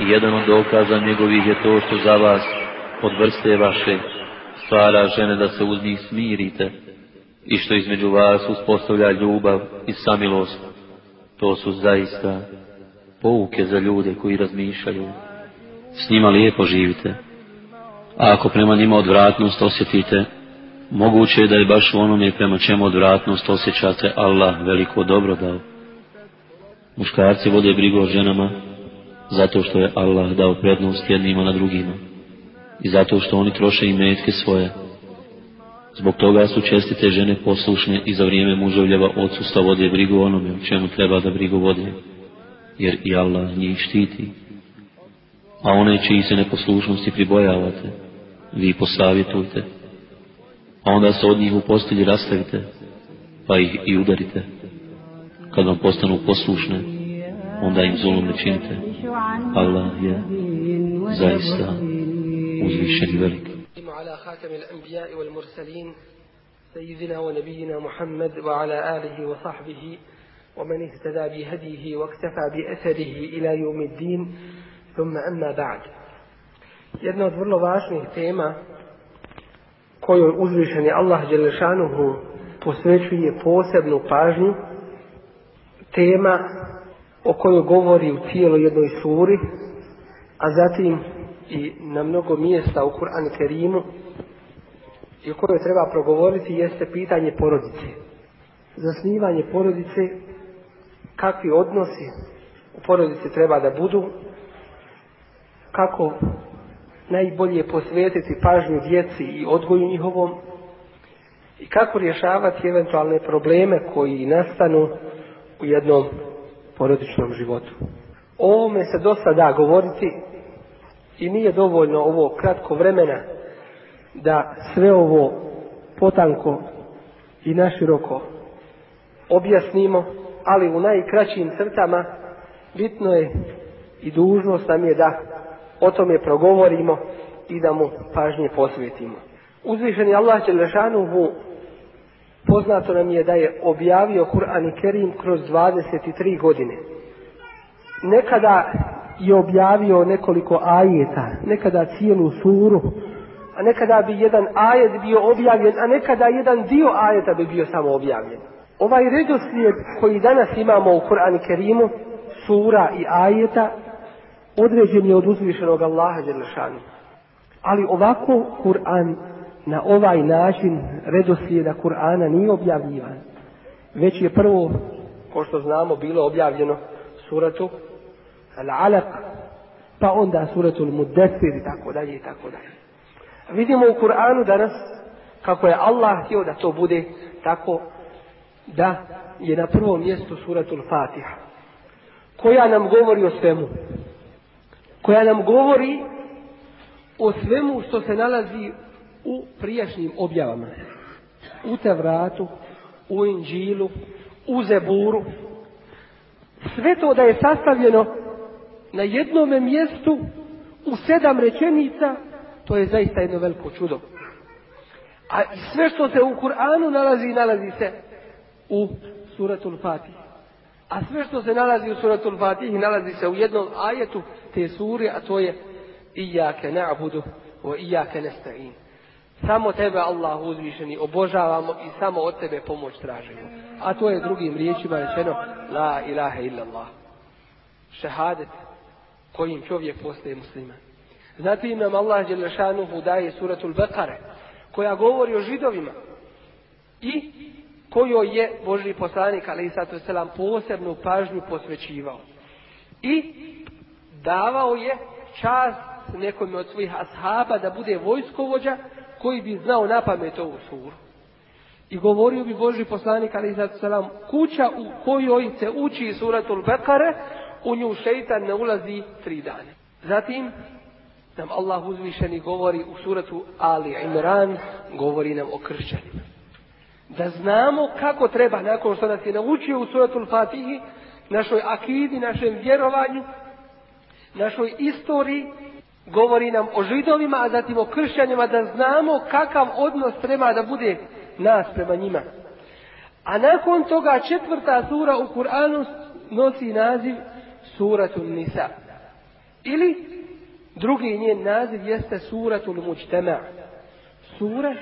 I jedan od dokaza njegovih je to što za vas od vrste vaše stvara žene da se uz njih smirite i što između vas uspostavlja ljubav i samilost. To su zaista pouke za ljude koji razmišljaju. S njima lijepo živite. A ako prema njima odvratnost osjetite, moguće je da je baš u onome prema čemu odvratnost osjećate Allah veliko dobro dao. Muškarci vode brigu o ženama zato što je Allah dao prednost jednima na drugima i zato što oni troše i metke svoje. Zbog toga su čestite žene poslušne i za vrijeme muževljeva odsustva vode brigu onome o čemu treba da brigu vode, jer i Allah njih štiti. A one čiji se neposlušnosti pribojavate, vi posavjetujte, a onda se od njih u postelji rastavite, pa ih i udarite. Kad vam postanu poslušne, onda im zulum ne činite. Allah je zaista uzvišen i velik. على خاتم الأنبياء والمرسلين سيدنا ونبينا محمد وعلى آله وصحبه ومن اهتدى بهديه واكتفى بأثره إلى يوم الدين ثم أما بعد Jedna od vrlo važnih tema kojoj uzvišeni Allah Đelešanuhu posvećuje posebnu pažnju, tema o kojoj govori u cijeloj jednoj suri, a zatim i na mnogo mjesta u Kur'an Kerimu i o kojoj treba progovoriti jeste pitanje porodice. Zasnivanje porodice, kakvi odnosi u porodici treba da budu, kako najbolje posvetiti pažnju djeci i odgoju njihovom i kako rješavati eventualne probleme koji nastanu u jednom porodičnom životu. O ovome se dosta da govoriti i nije dovoljno ovo kratko vremena da sve ovo potanko i naširoko objasnimo, ali u najkraćim crtama bitno je i dužnost nam je da o tome progovorimo i da mu pažnje posvetimo. Uzvišeni Allah Đelešanuhu poznato nam je da je objavio Kur'an i Kerim kroz 23 godine. Nekada je objavio nekoliko ajeta, nekada cijelu suru, a nekada bi jedan ajet bio objavljen, a nekada jedan dio ajeta bi bio samo objavljen. Ovaj redoslijed koji danas imamo u Kur'anu Kerimu, sura i ajeta, određen je od uzvišenog Allaha Đelešanu. Ali ovako Kur'an na ovaj način redoslijeda Kur'ana nije objavljivan. Već je prvo, ko što znamo, bilo objavljeno suratu Al-Alaq, pa onda suratul Muddessir i tako dalje i tako dalje. Vidimo u Kur'anu danas kako je Allah htio da to bude tako da je na prvom mjestu suratul Fatiha koja nam govori o svemu koja nam govori o svemu što se nalazi u prijašnjim objavama u Tevratu u Inđilu u Zeburu sve to da je sastavljeno na jednome mjestu u sedam rečenica, to je zaista jedno veliko čudo. A sve što se u Kur'anu nalazi, nalazi se u suratul Fatih. A sve što se nalazi u suratul Fatih nalazi se u jednom ajetu te suri, a to je Iyake na'budu wa iyake nesta'in. Samo tebe Allah uzvišeni obožavamo i samo od tebe pomoć tražimo. A to je drugim riječima rečeno La ilaha illallah. Šehadet kojim čovjek postaje musliman. Zatim nam Allah Đelešanuhu daje suratul Bekare, koja govori o židovima i kojoj je Boži poslanik, ali selam, posebnu pažnju posvećivao. I davao je čast nekom od svojih ashaba da bude vojskovođa koji bi znao na pamet ovu suru. I govorio bi Boži poslanik, ali selam, kuća u kojoj se uči suratul Bekare, u nju šeitan ne ulazi tri dana. Zatim nam Allah uzvišeni govori u suratu Ali Imran, govori nam o kršćanima. Da znamo kako treba, nakon što nas je naučio u suratul Fatihi, našoj akidi, našem vjerovanju, našoj istoriji, govori nam o židovima, a zatim o kršćanima, da znamo kakav odnos treba da bude nas prema njima. A nakon toga četvrta sura u Kur'anu nosi naziv Suratul Nisa. Ili drugi njen naziv jeste suratul muđtema. Sura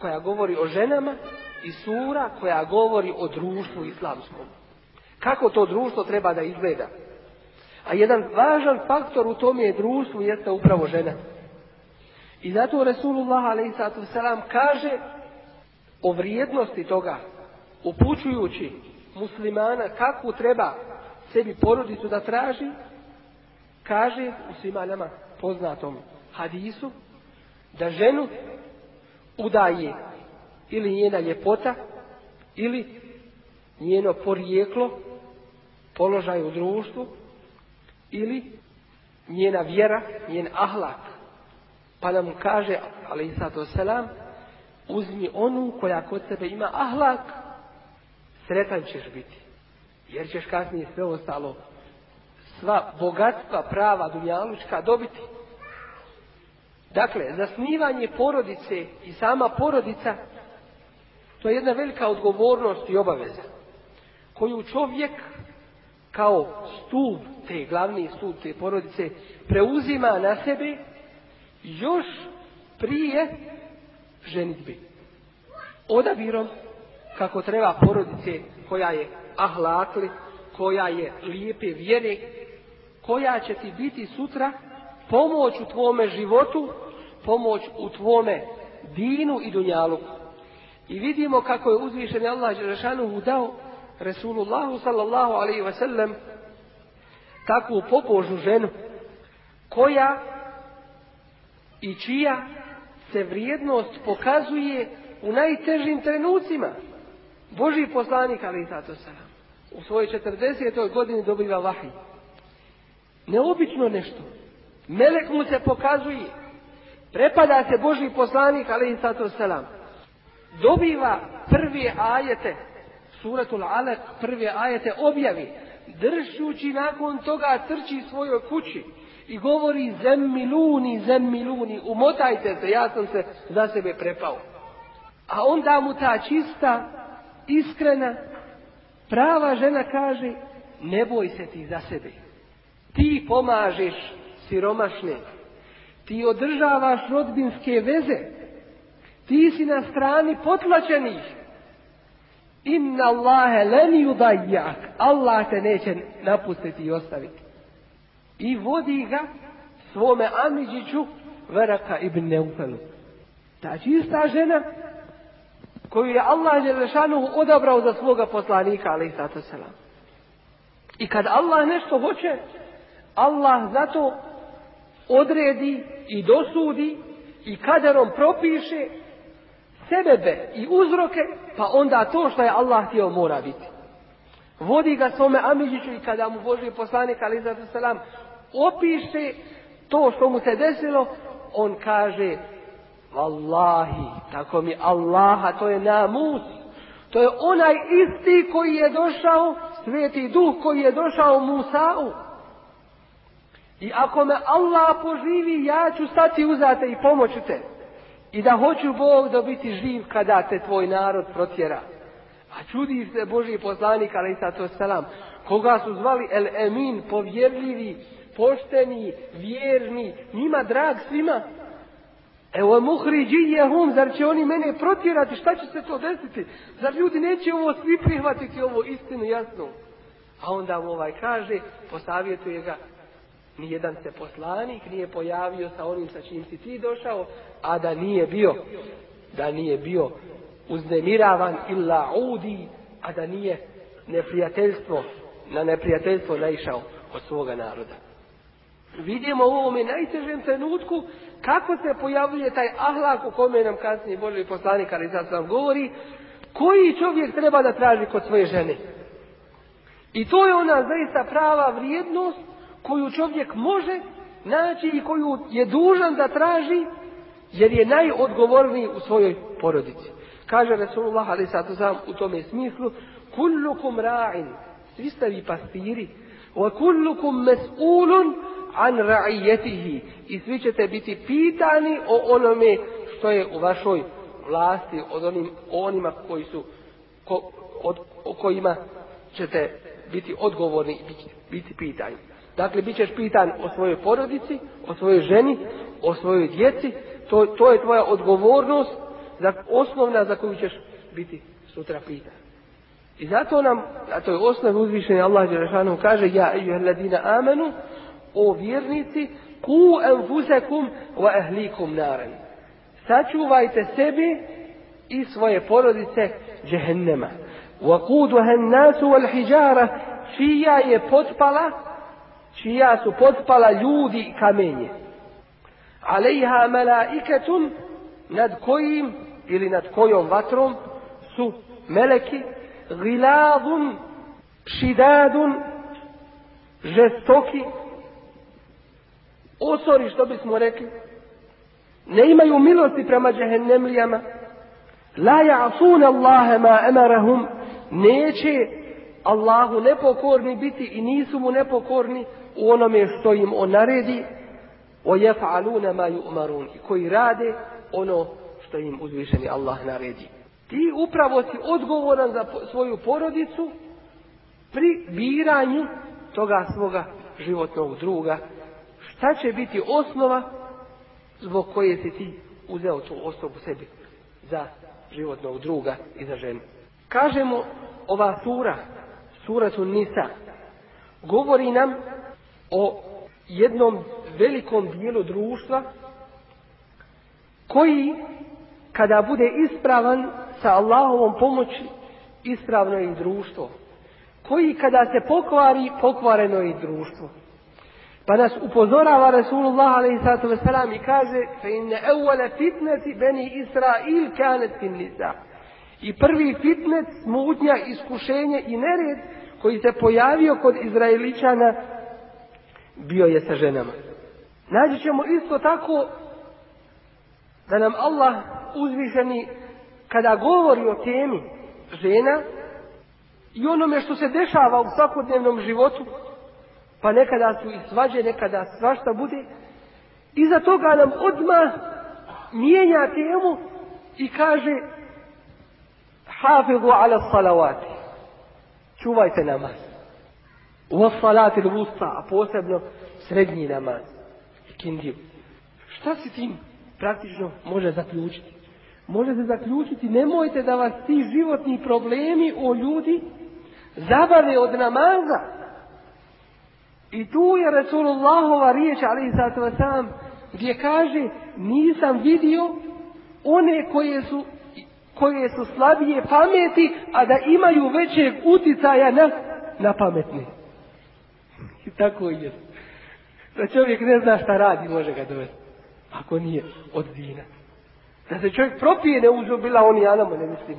koja govori o ženama i sura koja govori o društvu islamskom. Kako to društvo treba da izgleda? A jedan važan faktor u tom je društvu jeste upravo žena. I zato Resulullah a.s. kaže o vrijednosti toga, upućujući muslimana kakvu treba sebi porodicu da traži, kaže u svima nama poznatom hadisu da ženu udaje ili njena ljepota ili njeno porijeklo, položaj u društvu ili njena vjera, njen ahlak. Pa nam kaže, ali i selam, uzmi onu koja kod sebe ima ahlak, sretan ćeš biti. Jer ćeš kasnije sve ostalo, sva bogatstva prava dunjalučka dobiti. Dakle, zasnivanje porodice i sama porodica, to je jedna velika odgovornost i obaveza, koju čovjek kao stup, te glavni stup te porodice, preuzima na sebe još prije ženitbe. Odabirom kako treba porodice koja je ahlakli, koja je lijepe vjere, koja će ti biti sutra pomoć u tvome životu, pomoć u tvome dinu i dunjalu. I vidimo kako je uzvišen Allah Đerašanu dao Resulullahu sallallahu alaihi wasallam takvu pobožnu ženu koja i čija se vrijednost pokazuje u najtežim trenucima. Boži poslanik, ali i tato u svojoj 40. godini dobiva vahij. Neobično nešto. Melek mu se pokazuje. Prepada se Boži poslanik, ali i tato Dobiva prve ajete, suratul Alek, prve ajete objavi. Dršući nakon toga trči svojoj kući i govori zemmiluni, zemmiluni, umotajte se, ja sam se za sebe prepao. A onda mu ta čista, iskrena, prava žena kaže, ne boj se ti za sebe. Ti pomažeš siromašne, ti održavaš rodbinske veze, ti si na strani potlačenih. Inna Allahe len yudajjak, Allah te neće napustiti i ostaviti. I vodi ga svome Amidžiću Veraka ibn Neufelu. Ta čista žena koju je Allah Želešanu odabrao za svoga poslanika, ali I kad Allah nešto hoće, Allah zato odredi i dosudi i kaderom propiše sebebe i uzroke, pa onda to što je Allah htio mora biti. Vodi ga svome Amidžiću i kada mu Boži poslanik, ali i opiše to što mu se desilo, on kaže, Wallahi, tako mi Allaha, to je namus. To je onaj isti koji je došao, sveti duh koji je došao Musa'u. I ako me Allah poživi, ja ću stati uzate i pomoću te. I da hoću Bog da biti živ kada te tvoj narod protjera. A čudi se Boži poslanik, ali to selam, koga su zvali El Emin, povjerljivi, pošteni, vjerni, njima drag svima. Evo hum, zar će oni mene protjerati, šta će se to desiti? Zar ljudi neće ovo svi prihvatiti, ovo istinu jasno? A onda mu ovaj kaže, posavjetuje ga, nijedan se poslanik nije pojavio sa onim sa čim si ti došao, a da nije bio, da nije bio uznemiravan illa udi, a da nije neprijateljstvo, na neprijateljstvo naišao od svoga naroda vidimo u ovome najtežem trenutku kako se pojavljuje taj ahlak u kome nam kasnije Boži poslanik, ali sad sam govori, koji čovjek treba da traži kod svoje žene. I to je ona zaista prava vrijednost koju čovjek može naći i koju je dužan da traži, jer je najodgovorniji u svojoj porodici. Kaže Resulullah, ali sad sam u tome smislu, kullukum ra'in, svi ste vi pastiri, wa kullukum mes'ulun an ra'ijetihi i svi ćete biti pitani o onome što je u vašoj vlasti, od onim, onima koji su, od, o kojima ćete biti odgovorni biti, biti pitani. Dakle, bit ćeš pitan o svojoj porodici, o svojoj ženi, o svojoj djeci. To, to je tvoja odgovornost, za, osnovna za koju ćeš biti sutra pitan. I zato nam, a to je osnov uzvišenja Allah Đerašanom, kaže Ja ejuheladina amenu, o vjernici, ku enfusekum wa ehlikum naren. Sačuvajte sebi i svoje porodice džehennema. Wa kuduhen nasu wal hijjara, čija je potpala čija su potpala ljudi kamenje. Alejha malaiketum nad kojim ili nad kojom vatrom su meleki giladun šidadun žestoki osori što bismo rekli ne imaju milosti prema džehennemlijama la ja'suna Allahe ma emarahum neće Allahu nepokorni biti i nisu mu nepokorni u onome što im on naredi o jef'aluna ma yu'marun koji rade ono što im uzvišeni Allah naredi. Ti upravo si odgovoran za svoju porodicu pri biranju toga svoga životnog druga. Šta će biti osnova zbog koje si ti uzeo tu osobu sebi za životnog druga i za ženu. Kažemo ova sura, sura su Nisa, govori nam o jednom velikom dijelu društva koji kada bude ispravan sa Allahovom pomoći ispravno je i društvo koji kada se pokvari pokvareno je i društvo pa nas upozorava Rasulullah a.s. i kaže fe inne evvele fitneti beni Israil kanet fin nisa i prvi fitnet, smutnja, iskušenje i nered koji se pojavio kod Izraeličana bio je sa ženama. Nađi ćemo isto tako da nam Allah uzvišeni kada govori o temi žena i onome što se dešava u svakodnevnom životu, pa nekada su i svađe, nekada svašta bude, iza toga nam odmah mijenja temu i kaže hafizu ala salavati. Čuvajte namaz. U salati vusta, a posebno srednji namaz. Kindiju. Šta si tim praktično može zaključiti? Može se zaključiti, nemojte da vas ti životni problemi o ljudi zabave od namaza. I tu je Resulullahova riječ, ali i zato sam, gdje kaže, nisam vidio one koje su koje su slabije pameti, a da imaju većeg uticaja na, na pametne. Tako je. Da čovjek ne zna šta radi, može ga dovesti. Ako nije od zina. Da se čovjek propije ne uzubila, on i anamo, ne mislim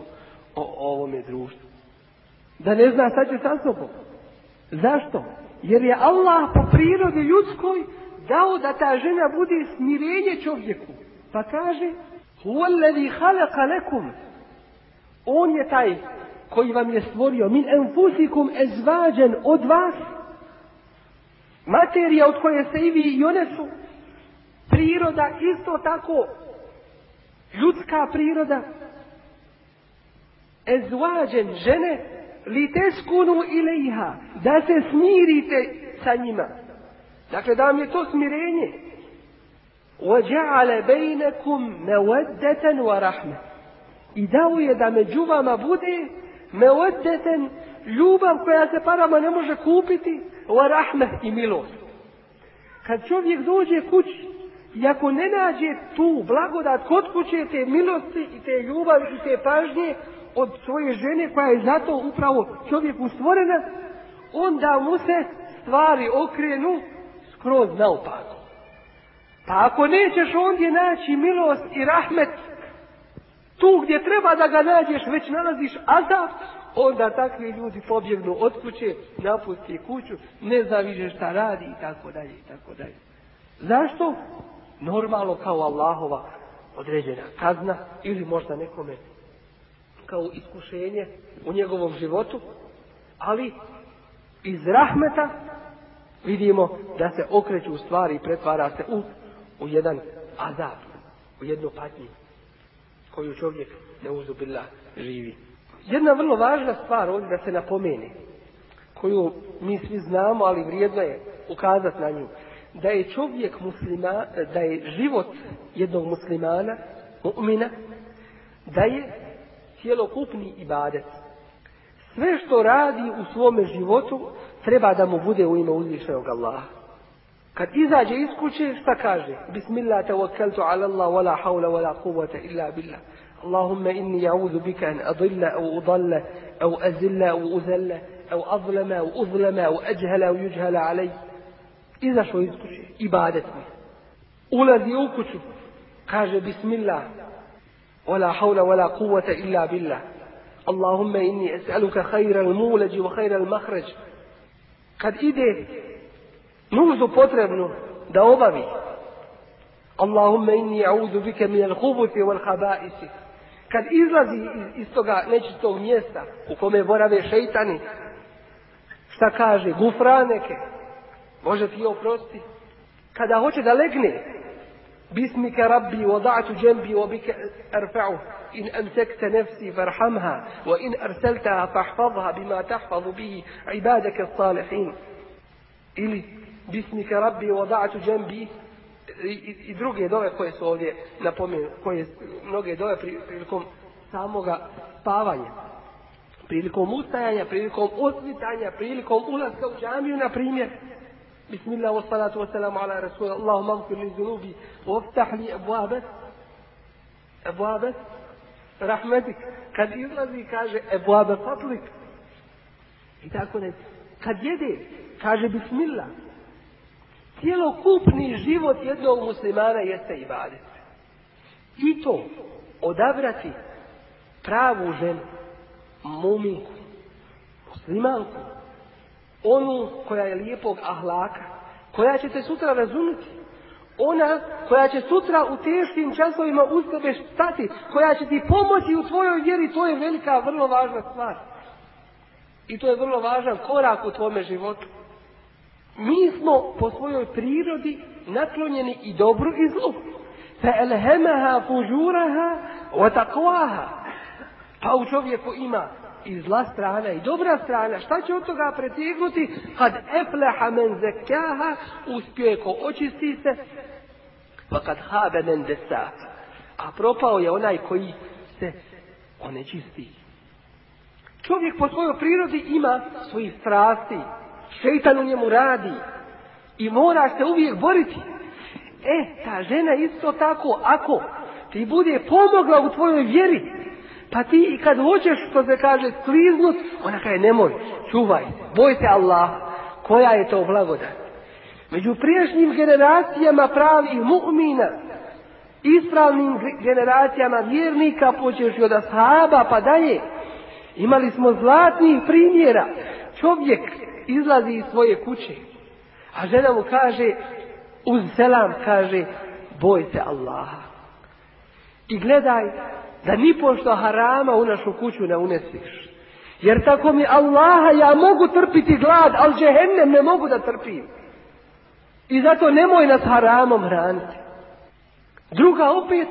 o, ovome društvu. Da ne zna šta će sa sobom. Zašto? Jer je Allah po prirodi ljudskoj dao da ta žena bude smirenje čovjeku. Pa kaže, Huwa alladhi khalaqa lakum. On je taj koji vam je stvorio min enfusikum ezvađen od vas. Materija od koje se i vi i one su. Priroda isto tako. Ljudska priroda. Ezvađen žene li teskunu ilaiha. Da se smirite sa njima. Dakle, da vam je to smirenje. وَجَعَلَ بَيْنَكُمْ مَوَدَّةً وَرَحْمَةً I dao je da među vama bude meoddeten ljubav koja se parama ne može kupiti wa rahme i milost. Kad čovjek dođe kući i ako ne nađe tu blagodat kod kuće te milosti i te ljubavi i te pažnje od svoje žene koja je zato upravo čovjeku stvorena, onda mu se stvari okrenu skroz naopako. Pa ako nećeš ondje naći milost i rahmet, tu gdje treba da ga nađeš, već nalaziš azab, onda takvi ljudi pobjegnu od kuće, napusti kuću, ne zna više šta radi i tako dalje i tako dalje. Zašto? Normalno kao Allahova određena kazna ili možda nekome kao iskušenje u njegovom životu, ali iz rahmeta vidimo da se okreću u stvari i pretvara se u u jedan azab, u jednu patnju koju čovjek ne uzubila živi. Jedna vrlo važna stvar ovdje da se napomeni, koju mi svi znamo, ali vrijedno je ukazati na nju. Da je čovjek muslima, da je život jednog muslimana, mu'mina, da je cjelokupni ibadet. Sve što radi u svome životu treba da mu bude u ime uzvišenog Allaha. Kad izađe iz kuće, šta kaže? Bismillah tawakkaltu ala Allah, wala hawla wala quvvata illa billah. اللهم إني أعوذ بك أن أضل أو أضل أو أزل أو أذل أو أظلم أو أظلم أو أجهل أو يجهل علي. إذا شو يذكر إبادتي ulazi u kuću, kaže Bismillah, ولا حول ولا قوة إلا بالله. اللهم إني أسألك خير المولج وخير المخرج. Nuždu potrebnu da obavi. Allahumma inni a'udhu bika min al-khubuthi wal khaba'isi. Kad izlazi iz, iz toga nečistog mjesta u kome borave šeitani, šta kaže, gufraneke, može ti oprosti. Kada hoće da legne, bismika rabbi wada'tu jambi wa bika arfa'u. In amsakta nafsi farhamha wa in arsaltaha fahfazha bima tahfazu bihi ibadaka as-salihin ili bismika rabbi wada'tu jambi i, i druge dove koje su ovdje napomenu, koje mnoge dove prilikom samoga spavanja, prilikom ustajanja, prilikom osvitanja, prilikom ulaska u džamiju, na primjer, Bismillah, wa salatu wa salamu ala rasul, Allahumma gfir li zunubi, waftah li abuabe, abuabe, rahmetik. Kad izlazi, kaže, abuabe fatlik. I tako ne. Kad jede, kaže Bismillah, Cijelokupni život jednog muslimana jeste ibadet. I to odabrati pravu ženu, muminku, muslimanku, onu koja je lijepog ahlaka, koja će te sutra razumjeti, ona koja će sutra u teškim časovima uz tebe stati, koja će ti pomoći u tvojoj vjeri, to je velika, vrlo važna stvar. I to je vrlo važan korak u tvome životu. Mi smo po svojoj prirodi naklonjeni i dobru i zlu. فَأَلْهَمَهَا فُجُورَهَا وَتَقْوَاهَا Pa u čovjeku ima i zla strana i dobra strana. Šta će od toga pretegnuti? Kad efleha men zekaha, uspio je ko očisti se, pa kad habe men desa. A propao je onaj koji se onečisti. Čovjek po svojoj prirodi ima svojih strasti, Šeitan u njemu radi. I moraš se uvijek boriti. E, ta žena isto tako, ako ti bude pomogla u tvojoj vjeri, pa ti i kad hoćeš, što se kaže, skliznut, ona kaže, nemoj, čuvaj, boj se Allah, koja je to blagodat. Među prijašnjim generacijama pravih mu'mina, ispravnim generacijama vjernika, počeš od ashaba pa dalje, imali smo zlatnih primjera. Čovjek izlazi iz svoje kuće. A žena mu kaže, uz selam kaže, boj se Allaha. I gledaj da ni pošto harama u našu kuću ne unesiš. Jer tako mi Allaha ja mogu trpiti glad, ali džehennem ne mogu da trpim. I zato nemoj nas haramom hraniti. Druga opet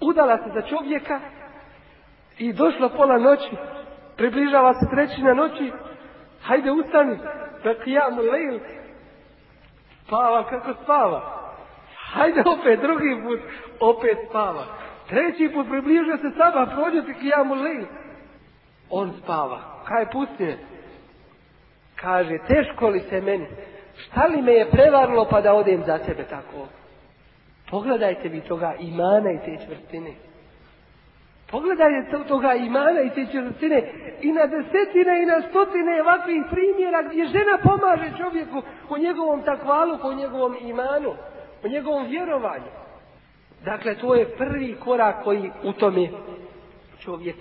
udala se za čovjeka i došla pola noći, približava se trećina noći, Hajde ustani, da kijamu lejl. Spava kako spava. Hajde opet drugi put, opet spava. Treći put približio se sama, prođe ti kijamu lejl. On spava. Kaj pusti Kaže, teško li se meni? Šta li me je prevarilo pa da odem za tebe tako? Pogledajte vi toga imana i te čvrstine. Pogledajte toga imana i te čvrstine i na desetine i na stotine ovakvih primjera gdje žena pomaže čovjeku u njegovom takvalu, u njegovom imanu, u njegovom vjerovanju. Dakle, to je prvi korak koji u tome čovjek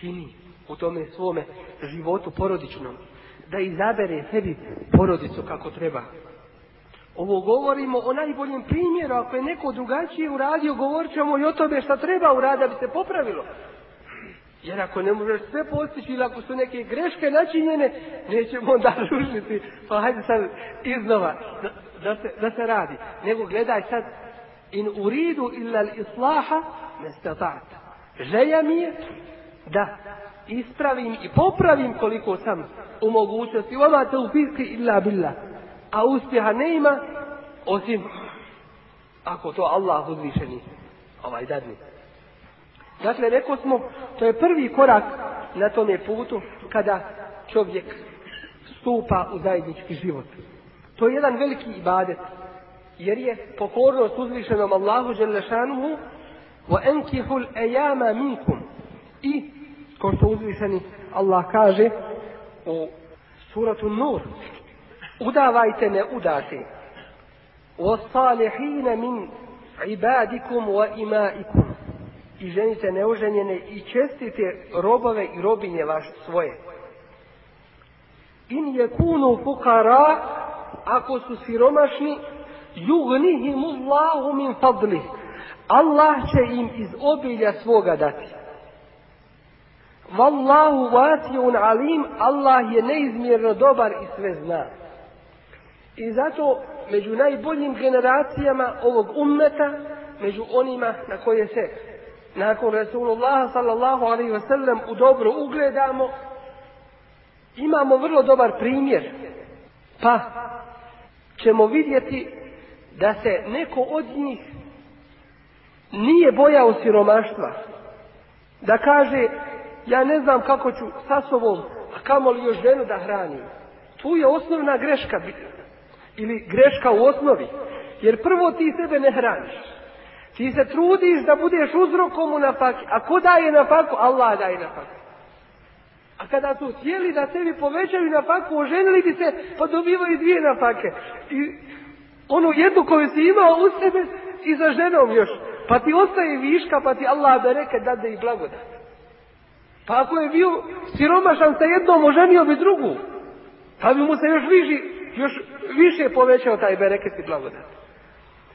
čini, u tome svome životu porodičnom. Da izabere sebi porodicu kako treba. Ovo govorimo o najboljem primjeru. Ako je neko drugačije uradio, govorit ćemo i o tome šta treba uraditi da bi se popravilo. Jer ako ne možeš sve postići ili ako su neke greške načinjene, nećemo onda ružiti. Pa hajde sad iznova da, da, se, da se radi. Nego gledaj sad, in uridu illa islaha nestatat. Želja mi je da ispravim i popravim koliko sam u mogućnosti. Oma te upiski illa billah. A uspjeha ne ima osim ako to Allah uzvišeni ovaj dadni. Dakle, rekao smo, to je prvi korak na tome putu kada čovjek stupa u zajednički život. To je jedan veliki ibadet, jer je pokornost uzvišenom Allahu Đelešanuhu enkihul ejama minkum i ko što uzvišeni Allah kaže u suratu Nur udavajte ne udate salihine min ibadikum wa imaikum i ženite neuženjene i čestite robove i robinje vaše svoje. In je kunu fukara, ako su siromašni, jugnihimullahu min fadlih. Allah će im iz obilja svoga dati. Wallahu vasiun alim, Allah je neizmjerno dobar i sve zna. I zato među najboljim generacijama ovog ummeta, među onima na koje se nakon Rasulullah sallallahu alaihi ve sellem u dobro ugledamo, imamo vrlo dobar primjer. Pa ćemo vidjeti da se neko od njih nije bojao siromaštva. Da kaže, ja ne znam kako ću sa sobom, a kamo li još ženu da hranim. Tu je osnovna greška ili greška u osnovi. Jer prvo ti sebe ne hraniš. Ti se trudiš da budeš uzrokom u napaki. A ko daje napaku? Allah daje napaku. A kada su htjeli da sebi povećaju napaku, oženili bi se, pa dobivaju dvije napake. I onu jednu koju si imao u sebe i za ženom još. Pa ti ostaje viška, pa ti Allah da reke dade i blagodat. Pa ako je bio siromašan sa jednom, oženio bi drugu. Pa bi mu se još, viži, još više povećao taj bereket i blagodat.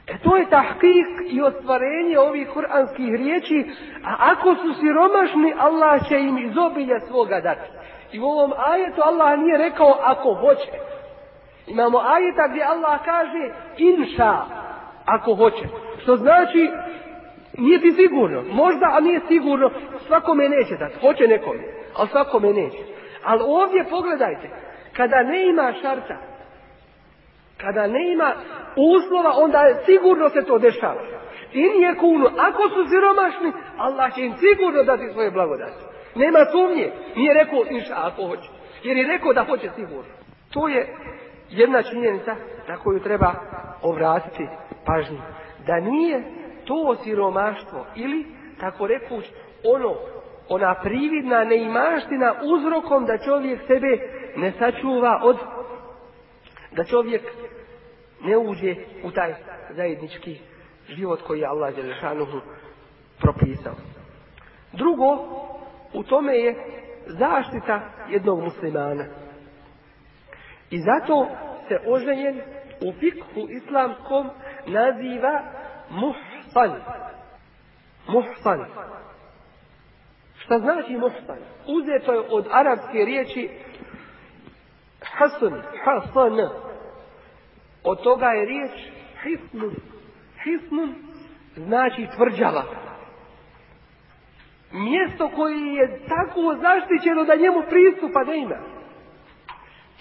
E to je tahkik i ostvarenje ovih kuranskih riječi, a ako su siromašni, Allah će im iz obilja svoga dati. I u ovom ajetu Allah nije rekao ako hoće. Imamo ajeta gdje Allah kaže inša, ako hoće. Što znači, nije ti sigurno. Možda, a nije sigurno. Svakome neće dati. Hoće nekome. Ali svakome neće. Ali ovdje pogledajte. Kada ne ima šarta, kada ne ima uslova, onda je sigurno se to dešava. I nije kuno. Ako su siromašni, Allah će im sigurno dati svoje blagodati. Nema sumnje. Nije rekao inša ako hoće. Jer je rekao da hoće sigurno. To je jedna činjenica na koju treba obratiti pažnju. Da nije to siromaštvo ili, tako rekuć, ono, ona prividna neimaština uzrokom da čovjek sebe ne sačuva od da čovjek ne uđe u taj zajednički život koji je Allah Đelešanuhu propisao. Drugo, u tome je zaštita jednog muslimana. I zato se oženjen u fikhu islamskom naziva muhsan. Muhsan. Šta znači muhsan? Uzeto je od arapske riječi hasan, hasan. Od toga je riječ hisnun. Hisnun znači tvrđava. Mjesto koje je tako zaštićeno da njemu pristupa nema.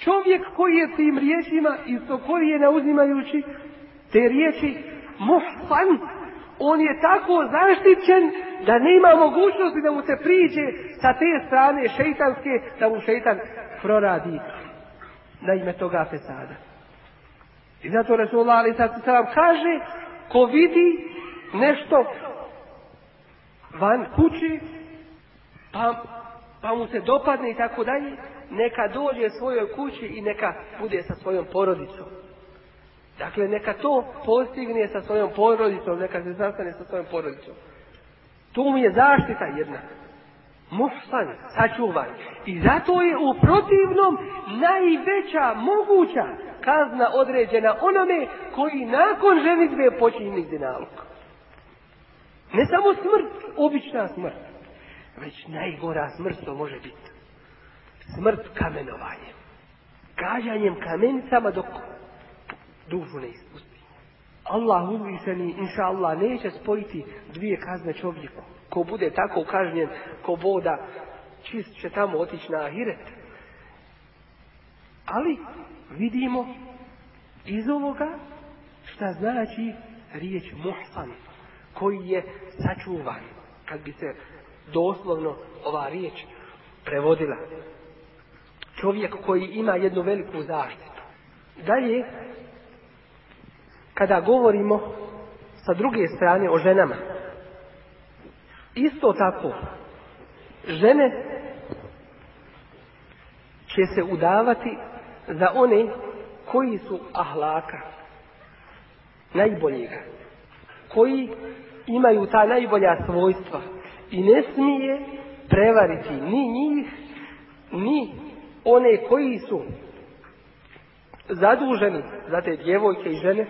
Čovjek koji je tim riječima i to koji je nauzimajući te riječi muhsan, on je tako zaštićen da nema mogućnosti da mu se priđe sa te strane šeitanske, da mu šeitan proradi na ime toga fesada. I zato Resulullah ali sad kaže, ko vidi nešto van kući, pa, pa mu se dopadne i tako dalje, neka dođe svojoj kući i neka bude sa svojom porodicom. Dakle, neka to postigne sa svojom porodicom, neka se zastane sa svojom porodicom. Tu mu je zaštita jedna. Muhsan, sačuvaj. I zato je u protivnom najveća moguća kazna određena onome koji nakon ženitbe počini zinalog. Ne samo smrt, obična smrt, već najgora smrt to može biti. Smrt kamenovanjem. Gađanjem kamenicama dok dušu ne ispusti. Allah uzvišeni, inša Allah, neće spojiti dvije kazne čovjeku. Ko bude tako kažnjen, ko voda, čist će tamo otići na ahiret. Ali vidimo iz ovoga šta znači riječ muhsan, koji je sačuvan, kad bi se doslovno ova riječ prevodila. Čovjek koji ima jednu veliku zaštitu. Dalje, kada govorimo sa druge strane o ženama, isto tako, žene će se udavati za one koji su ahlaka, najboljega, koji imaju ta najbolja svojstva i ne smije prevariti ni njih, ni one koji su zaduženi za te djevojke i žene,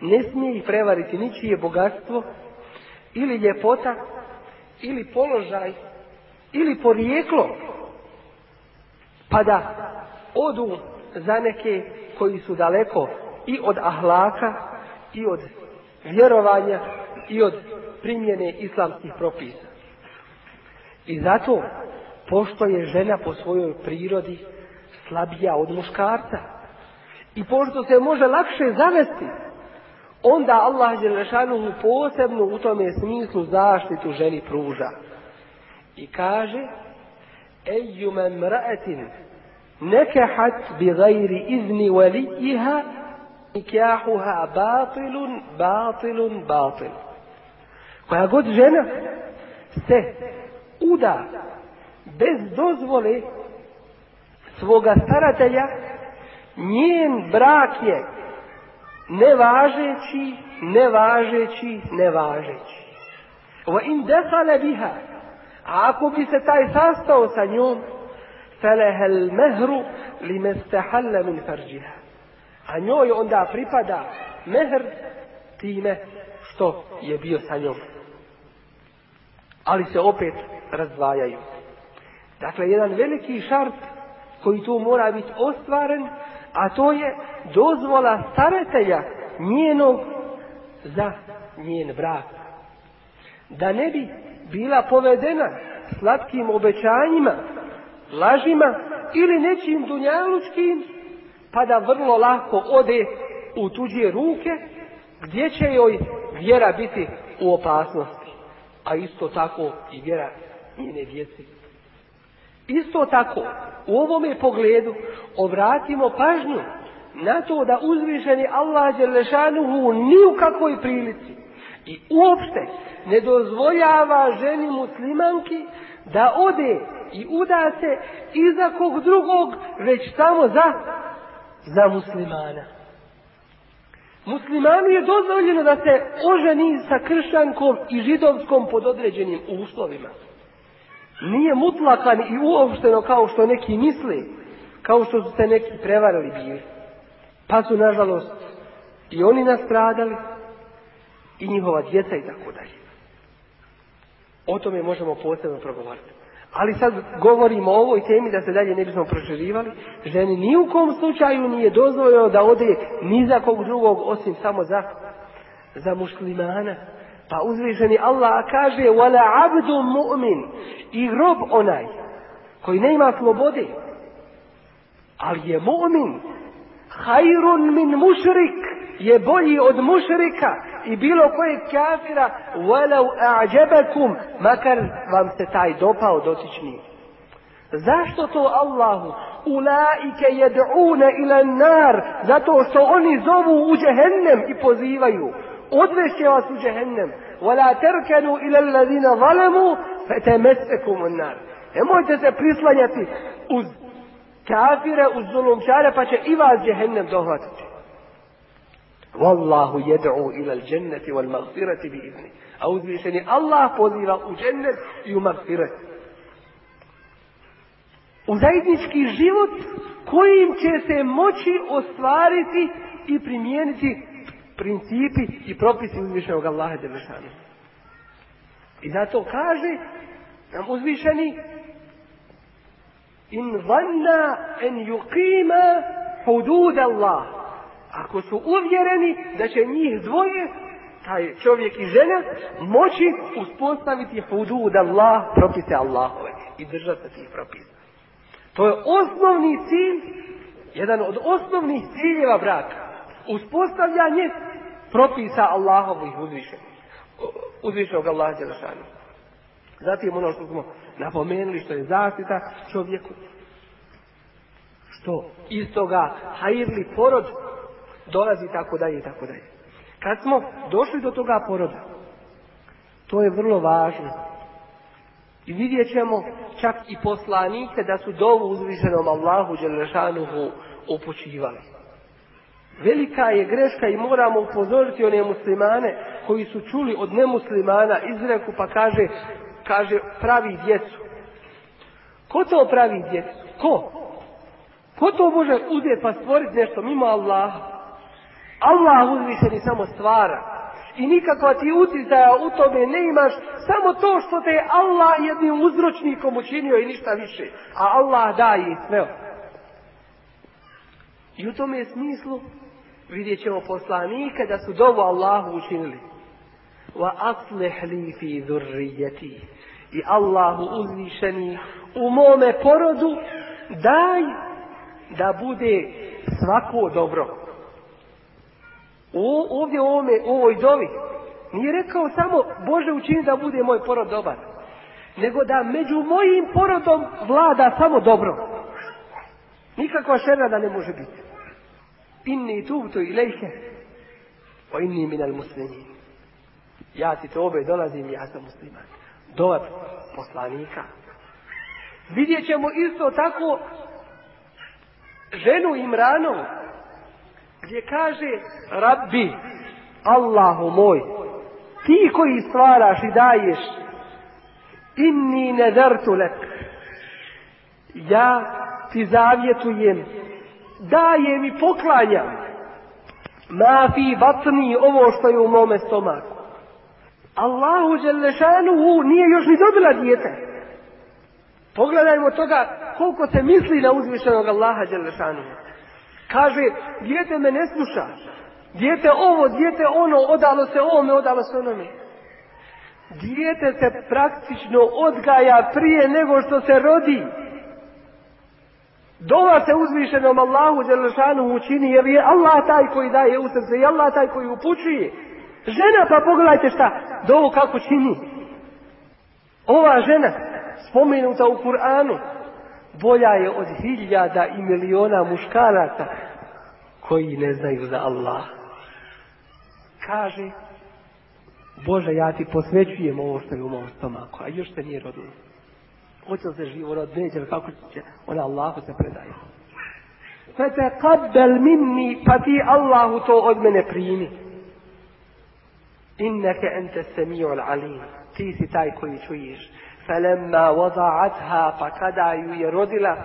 ne smije ih prevariti ničije bogatstvo, ili ljepota, ili položaj, ili porijeklo, pa da odu za neke koji su daleko i od ahlaka, i od vjerovanja, i od primjene islamskih propisa. I zato, pošto je žena po svojoj prirodi slabija od muškarca, i pošto se može lakše zavesti, onda Allah Đelešanuhu posebno u tome smislu zaštitu ženi pruža. I kaže, Ejjume mra'etin nekahat bi gajri izni valijiha nikahuha batilun, batilun, batil. Koja god žena se uda bez dozvole svoga staratelja, njen brak je nevažeći, nevažeći, nevažeći. Va in defale biha, a ako bi se taj sastao sa njom, felehel mehru li mestahalla min farđiha. A njoj onda pripada mehr time što je bio sa njom. Ali se opet razdvajaju. Dakle, jedan veliki šart koji tu mora biti ostvaren, a to je dozvola staratelja njenog za njen brak. Da ne bi bila povedena slatkim obećanjima, lažima ili nečim dunjalučkim, pa da vrlo lako ode u tuđe ruke, gdje će joj vjera biti u opasnosti, a isto tako i vjera njene djeci. Isto tako, u ovome pogledu obratimo pažnju na to da uzvišeni Allah Đelešanuhu ni u kakvoj prilici i uopšte ne dozvoljava ženi muslimanki da ode i uda se iza kog drugog već samo za, za muslimana. Muslimanu je dozvoljeno da se oženi sa kršankom i židovskom pod određenim uslovima nije mutlakan i uopšteno kao što neki misli, kao što su se neki prevarili bili. Pa su, nažalost, i oni nastradali, i njihova djeca i tako dalje. O tome možemo posebno progovoriti. Ali sad govorimo o ovoj temi da se dalje ne bismo proširivali. Ženi ni u kom slučaju nije dozvoljeno da ode ni za kog drugog osim samo za, za muslimana. Pa uzvišeni Allah kaže wala abdu mu'min. I rob onaj koji ne ima slobode. Ali je mu'min. Hajrun min mušrik je bolji od mušrika i bilo koje kafira. Walau a'đabakum makar vam se taj dopao dotični. Zašto to Allahu? Ulaike jed'une ila nar zato što oni zovu u džehennem i pozivaju odvešće vas u džehennem ولا تركنوا إلى الذين ظلموا فتمسكم النار nemojte se prislanjati uz kafire, uz zulumčare, pa će i vas džehennem dohvatiti. Wallahu jed'u ila al-jannati wal maghfirati bi izni. A uzvišeni Allah poziva u džennet i u magfiret. U zajednički život kojim će se moći ostvariti i primijeniti principi i propisi uzvišenog Allaha Đelešanu. I zato kaže nam uzvišeni in vanna en yuqima hudud Allah. Ako su uvjereni da će njih dvoje, taj čovjek i žena, moći uspostaviti hudud Allah, propise Allahove i držati se tih propisa. To je osnovni cilj jedan od osnovnih ciljeva braka. Uspostavljanje propisa Allahovih uzvišenih. Uzvišenog Allaha Đelešanu. Zatim ono što smo napomenuli što je zaštita čovjeku. Što iz toga hajirli porod dolazi tako dalje i tako dalje. Kad smo došli do toga poroda, to je vrlo važno. I vidjet ćemo čak i poslanike da su dovu uzvišenom Allahu Đelešanuhu upućivali. Velika je greška i moramo upozoriti one muslimane koji su čuli od nemuslimana izreku pa kaže, kaže pravi djecu. Ko to pravi djecu? Ko? Ko to može uzeti pa stvoriti nešto mimo Allaha? Allah uzvišeni samo stvara. I nikakva ti utjecaja u tome ne imaš, samo to što te je Allah jednim uzročnikom učinio i ništa više. A Allah daje sve. I u tome smislu vidjet ćemo poslanike da su dovu Allahu učinili. Wa aslih li fi dhurrijeti. I Allahu uzvišeni u mome porodu daj da bude svako dobro. O, ovdje u, ovome, ovoj dovi nije rekao samo Bože učini da bude moj porod dobar. Nego da među mojim porodom vlada samo dobro. Nikakva da ne može biti. Inni tubtu ilejke o inni minal muslimin. Ja ti obe dolazim, ja sam musliman. Dobar poslanika. Vidjet ćemo isto tako ženu Imranovu gdje kaže Rabbi, Allahu moj, ti koji stvaraš i daješ, inni nezartu lek, ja ti zavjetujem, dajem i poklanjam, ma fi batni ovo što je u mome stomaku. Allahu Đelešanuhu nije još ni dobila dijete. Pogledajmo toga koliko se misli na uzvišenog Allaha Đelešanuhu. Kaže, dijete me ne sluša. Dijete ovo, dijete ono, odalo se ovome, odalo se onome. Dijete se praktično odgaja prije nego što se rodi. Dova se uzvišenom Allahu Đelešanu učini, jer je Allah taj koji daje u srce i Allah taj koji upućuje. Žena, pa pogledajte šta, dovu kako čini. Ova žena, spomenuta u Kur'anu, bolja je od hiljada i miliona muškaraca koji ne znaju za Allah. Kaže, Bože, ja ti posvećujem ovo što je u mom stomaku, a još se nije rodilo hoće se se život, neće li, kako će, ona Allahu se predaje. Fetekabbel minni, pa ti Allahu to od mene primi. Inneke ente sami'ul alim. Ti si taj koji čuješ. Falemma wada'atha, pa kada ju je rodila,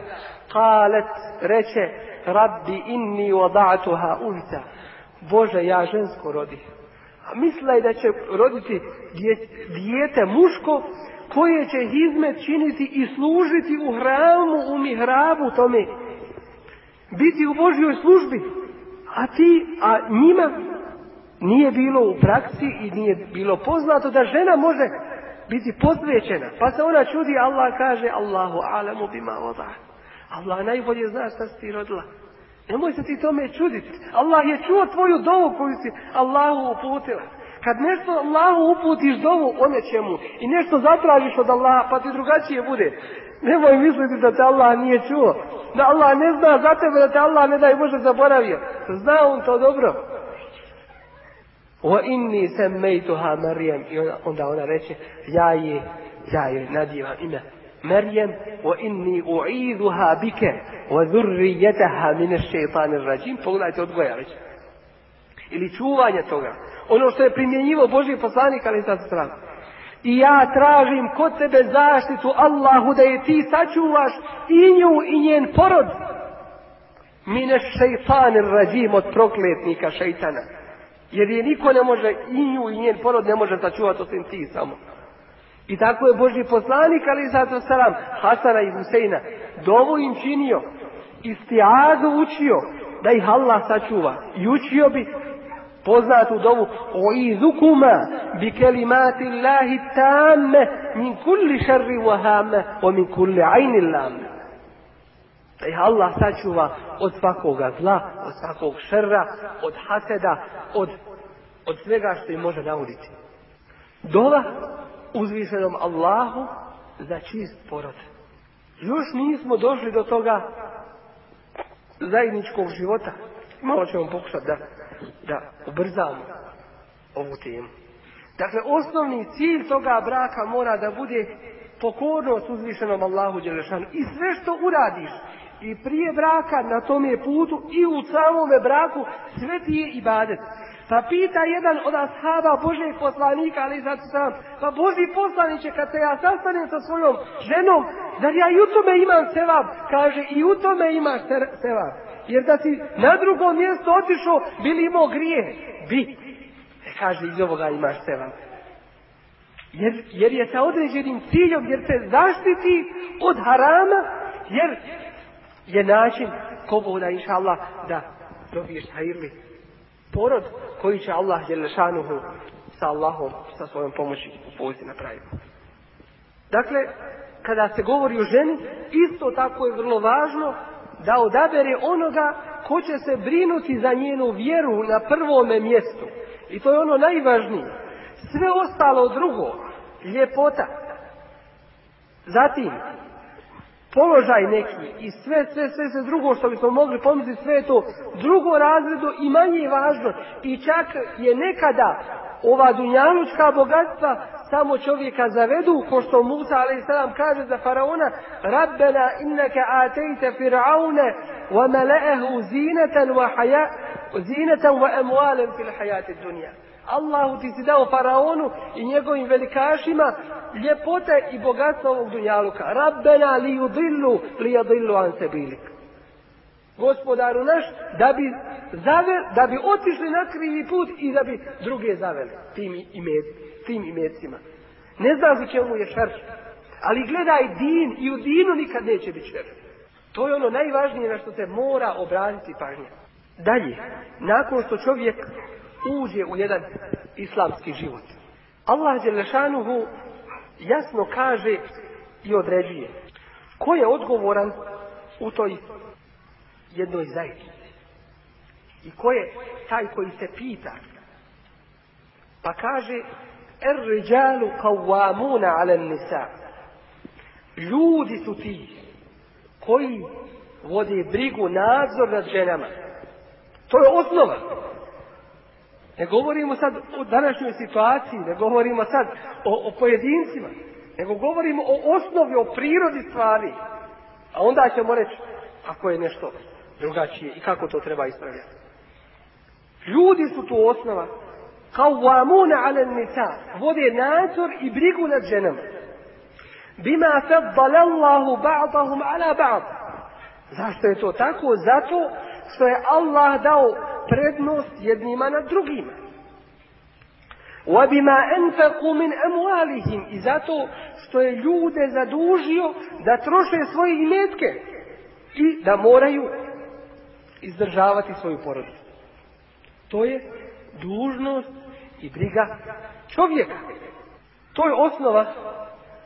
kalet, reče, rabbi inni wada'atuha unta. Bože, ja žensko rodih. Misla je da će roditi dijete muško, koje će hizmet činiti i služiti u hramu, u mihrabu tome. Biti u Božjoj službi. A ti, a njima nije bilo u praksi i nije bilo poznato da žena može biti posvećena. Pa se ona čudi, Allah kaže, Allahu alamu bima oda. Allah najbolje zna šta si rodila. Nemoj se ti tome čuditi. Allah je čuo tvoju dovu koju si Allahu uputila. Kad nešto Allahu uputiš dovu, on će mu. I nešto zatražiš od Allaha, pa ti drugačije bude. Nemoj misliti da te Allah nije čuo. Da Allah ne zna za tebe, da te Allah ne daj Bože zaboravio. Zna on to dobro. Wa inni semmejtuha Marijem. I onda ona reče, ja je, ja je nadivam ime Marijem, wa inni u'iduha bike, wa dhurrijetaha mine šeitanir rađim. Pogledajte odgoja već. Ili čuvanje toga. Ono što je primjenjivo Božji poslanik, ali sad strana. I ja tražim kod tebe zaštitu Allahu da je ti sačuvaš i nju i njen porod. Mine šeitanir rađim od prokletnika šeitana. Jer je niko ne može, i nju i njen porod ne može sačuvati osim ti samo. I tako je Boži poslanik, ali zato salam, Hasana i Huseina, dovo im činio, istiazu učio, da ih Allah sačuva. I učio bi poznatu dovu, o izukuma bi kelimati Allahi tamme min kulli šarri wahame o min kulli ajni lame. Da Allah sačuva od svakoga zla, od svakog šrra, od haseda, od, od svega što im može nauditi. Dova uzvišenom Allahu za čist porod. Još nismo došli do toga zajedničkog života. Malo ćemo pokušati da, da ubrzamo ovu temu. Dakle, osnovni cilj toga braka mora da bude pokornost uzvišenom Allahu Đelešanu. I sve što uradiš, i prije braka na tom je putu i u samome braku sve ti je ibadet. Pa pita jedan od ashaba Božeg poslanika, ali zato sam, pa Boži poslaniće, kad se ja sastanem sa svojom ženom, zar ja i u tome imam sevab? Kaže, i u tome imaš sevab. Jer da si na drugo mjesto otišao, bili imao grije. Bi. E, kaže, iz ovoga imaš sevab. Jer, jer je sa određenim ciljom, jer se zaštiti od harama, jer je način koboda, inša Allah, da dobiješ hajirli porod koji će Allah Đelešanuhu sa Allahom, sa svojom pomoći na napraviti. Dakle, kada se govori o ženi, isto tako je vrlo važno da odabere onoga ko će se brinuti za njenu vjeru na prvome mjestu. I to je ono najvažnije. Sve ostalo drugo, ljepota. Zatim, položaj neki i sve, sve, sve, sve drugo što bismo mogli pomisliti, sve je to drugo razredo i manje važno. I čak je nekada ova dunjalučka bogatstva samo čovjeka zavedu, ko što Musa a.s. kaže za faraona, Rabbena innaka atejte fir'aune wa mele'ehu zinatan wa, haja, zinatan wa emualem fil hajati dunja. Allahu ti si dao faraonu i njegovim velikašima ljepote i bogatstvo ovog dunjaluka. Rabbena li yudillu li yudillu an sebilik. Gospodaru naš, da bi, zavel, da bi otišli na krivi put i da bi druge zaveli tim, imet, tim imecima. Ne znam u čemu je šar. Ali gledaj din i u dinu nikad neće biti šar. To je ono najvažnije na što se mora obratiti pažnja. Dalje, nakon što čovjek uđe u jedan islamski život. Allah Đelešanuhu jasno kaže i određuje ko je odgovoran u toj jednoj zajednici. I ko je taj koji se pita. Pa kaže Er riđalu kawamuna ala nisa. Ljudi su ti koji vode brigu, nadzor nad ženama. To je osnova. Ne govorimo sad o današnjoj situaciji, ne govorimo sad o, o pojedincima, nego govorimo o osnovi, o prirodi stvari. A onda ćemo reći ako je nešto drugačije i kako to treba ispravljati. Ljudi su tu osnova kao vamuna ale nisa, vode nadzor i brigu nad ženama. Bima faddalallahu ba'dahum ala ba'd. Zašto je to tako? Zato što je Allah dao prednost jednima nad drugima. وَبِمَا أَنْفَقُوا مِنْ أَمْوَالِهِمْ I zato što je ljude zadužio da troše svoje imetke i da moraju izdržavati svoju porodicu. To je dužnost i briga čovjeka. To je osnova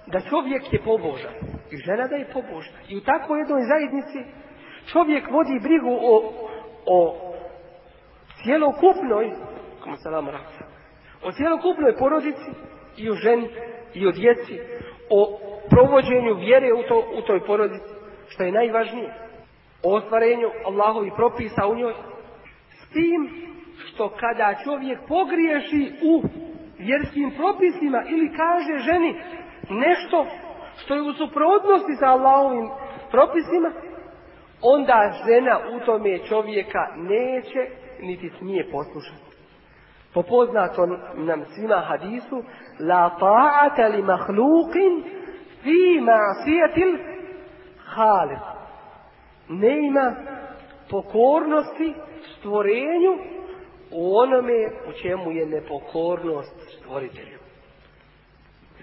da čovjek je pobožan i žena da je pobožna. I u takvoj jednoj zajednici čovjek vodi brigu o, o cijelokupnoj, o cijelokupnoj porodici i o ženi i o djeci, o provođenju vjere u, to, u toj porodici, što je najvažnije, o ostvarenju Allahovi propisa u njoj, s tim što kada čovjek pogriješi u vjerskim propisima ili kaže ženi nešto što je u suprotnosti sa Allahovim propisima, onda žena u tome čovjeka neće niti smije poslušati. Po poznatom nam svima hadisu La ta'ata li mahlukin fi ma'sijatil halid. Ne ima pokornosti stvorenju u onome u čemu je nepokornost stvoritelju.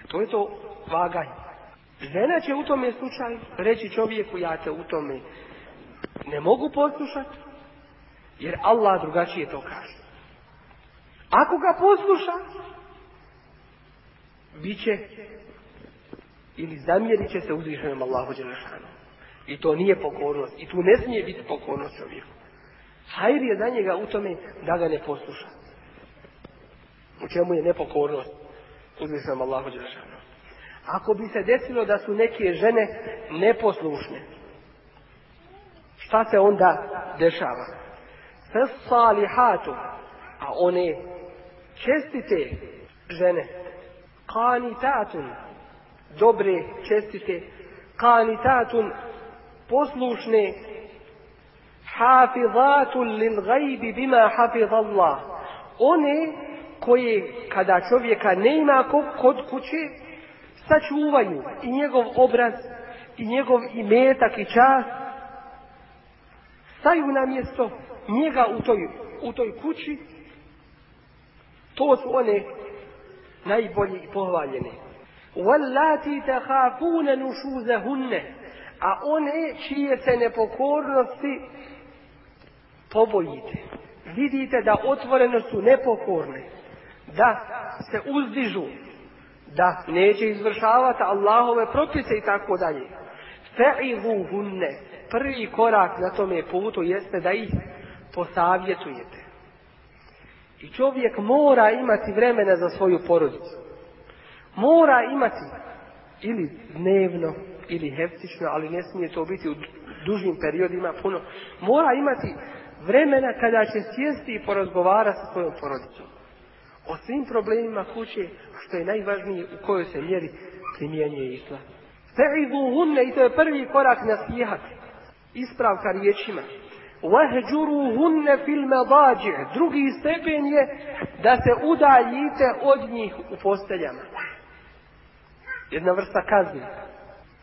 To je to vaganje. Žena će u tome slučaju reći čovjeku ja te u tome ne mogu poslušati, jer Allah drugačije to kaže. Ako ga posluša, bit će ili zamjerit će se uzvišenom Allahu Đelešanu. I to nije pokornost. I tu ne smije biti pokornost čovjeku. Hajr je za njega u tome da ga ne posluša. U čemu je nepokornost? Uzvišam Allahu Đelešanu. Ako bi se desilo da su neke žene neposlušne, šta se onda dešava? salihatu, a one čestite žene, kanitatun, dobre, čestite, kanitatun, poslušne, hafizatun lil gajbi bima hafizallah. One koje kada čovjeka ne ima kod kuće, sačuvaju i njegov obraz, i njegov imetak i čast, staju na mjesto njega u toj, u toj kući, to su one najbolji i pohvaljene. Wallati tahafuna nušuzahunne, a one čije se nepokornosti pobojite. Vidite da otvoreno su nepokorne, da se uzdižu, da neće izvršavati Allahove propise i tako dalje. Fe'izuhunne, prvi korak na tome putu jeste da ih posavjetujete. I čovjek mora imati vremena za svoju porodicu. Mora imati ili dnevno, ili heftično, ali ne smije to biti u dužim periodima puno. Mora imati vremena kada će sjesti i porazgovarati sa svojom porodicom. O svim problemima kuće, što je najvažnije u kojoj se mjeri primjenjuje islam. hunne i to je prvi korak na. Ispravka riječima. hunne fil madađi. Drugi stepen je da se udaljite od njih u posteljama. Jedna vrsta kazni.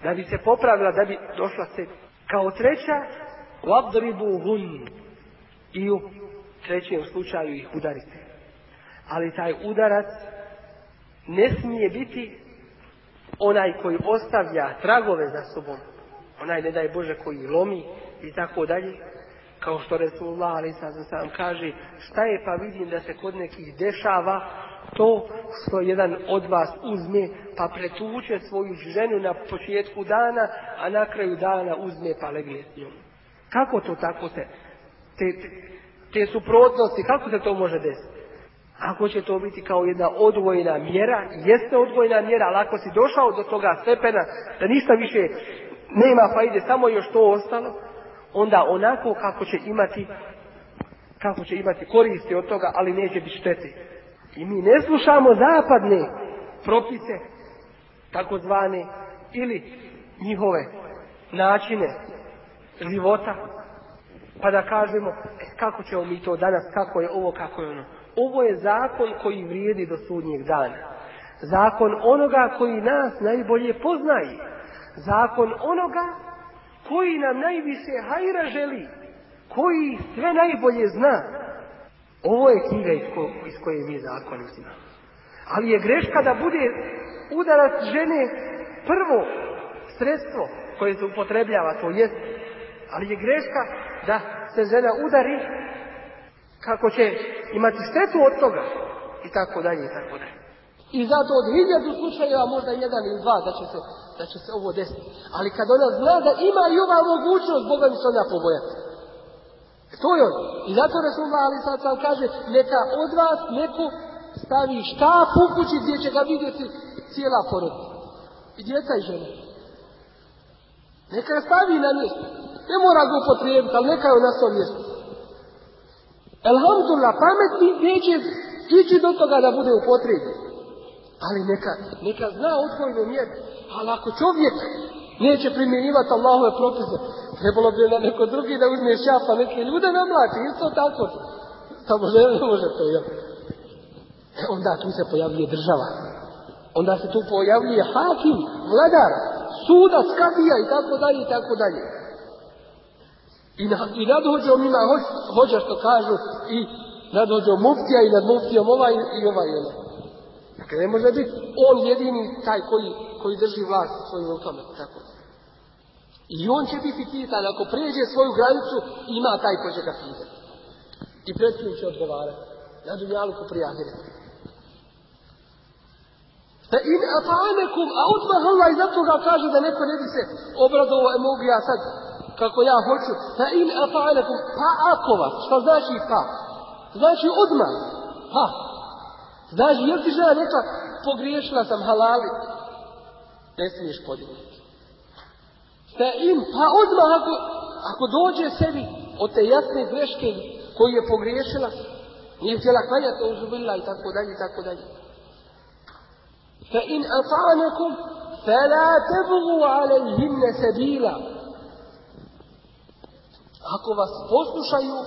Da bi se popravila, da bi došla se. Kao treća, hun. I u trećem slučaju ih udarite. Ali taj udarac ne smije biti onaj koji ostavlja tragove za sobom. Onaj, ne daj Bože, koji lomi i tako dalje. Kao što Resulullah ali sad sam kaže, šta je pa vidim da se kod nekih dešava to što jedan od vas uzme pa pretuče svoju ženu na početku dana, a na kraju dana uzme pa legne s njom. Kako to tako se, te, te, suprotnosti, kako se to može desiti? Ako će to biti kao jedna odvojena mjera, jeste odvojena mjera, ali ako si došao do toga stepena da ništa više nema ide samo još to ostalo, onda onako kako će imati kako će imati koristi od toga, ali neće biti štete. I mi ne slušamo zapadne propise, takozvane, ili njihove načine života, pa da kažemo, e, kako ćemo mi to danas, kako je ovo, kako je ono. Ovo je zakon koji vrijedi do sudnjeg dana. Zakon onoga koji nas najbolje poznaje. Zakon onoga koji nam najviše hajra želi. Koji sve najbolje zna. Ovo je knjiga iz, iz koje mi zakon uzimamo. Ali je greška da bude udarac žene prvo sredstvo koje se upotrebljava, to jest. Ali je greška da se žena udari kako će imati štetu od toga i tako dalje i tako dalje. I zato od hiljadu slučajeva možda jedan ili dva da će se, da će se ovo desiti. Ali kad ona zna da ima i ova mogućnost, Boga mi se ona pobojati. To je on. I zato Resulullah ali sad sam kaže, neka od vas neko stavi štap u kući gdje će ga vidjeti cijela porodica. I djeca i žene. Neka ga stavi na mjesto. Ne mora ga upotrijebiti, ali neka je na svom mjestu. Elhamdulillah, pametni neće ići do toga da bude upotrebljen. Ali neka, neka zna odgojnu mjeru. Ali ako čovjek neće primjenjivati Allahove propise, trebalo bi na neko drugi da uzme šafa neke ljude namlati, isto tako. Samo ne, može to, jel? E onda tu se pojavljuje država. Onda se tu pojavljuje hakim, vladar, sudac, kadija i tako dalje i tako dalje. I, na, i nadhođom ima hođ, hođa što kažu i nadhođom muftija i nad muftijom ovaj i ovaj i ovaj. Dakle, ne može biti on jedini taj koji, koji drži vlast svojim rukama. Tako. I on će biti pitan, ako pređe svoju granicu, ima taj ko će ga pitati. I pred će odgovarati. Na dunjalu ko prijahire. Pa in atanekum, a odmah Allah i zato ga kaže da neko ne bi se obradovao, e mogu ja sad kako ja hoću. Pa in atanekum, pa ako vas, šta znači pa? Znači odmah, pa. Znaš, jel ti žena rekla, pogriješila sam halali. Ne smiješ podijeliti. Da im, pa odmah ako, ako dođe sebi od te jasne greške koju je pogriješila, nije htjela klanjati, uzubila i tako dalje, i tako dalje. Fa in afanakum, fe la tebugu alejhimne sebila. Ako vas poslušaju,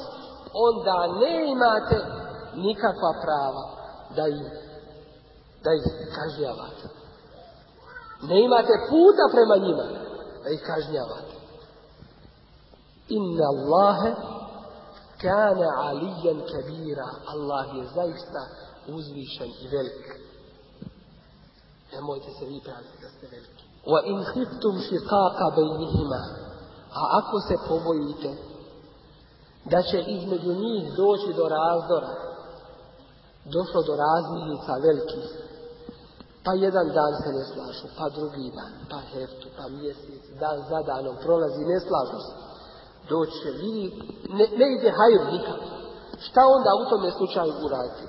onda ne imate nikakva prava da ih, da ih kažnjavate. Ne imate puta prema njima da ih kažnjavate. Inna Allahe kana alijan kabira. Allah je zaista uzvišen i velik. Nemojte se vi praviti da ste veliki. Wa in khiftum shiqaqa bainihima. A ako se pobojite da će između njih doći do razdora, došlo do razmirica velikih, pa jedan dan se ne slažu, pa drugi dan, pa heftu, pa mjesec, dan za danom prolazi, ne slažu se. Doći će, vidi, ne, ne ide hajr nikako. Šta onda u tome slučaju uraditi?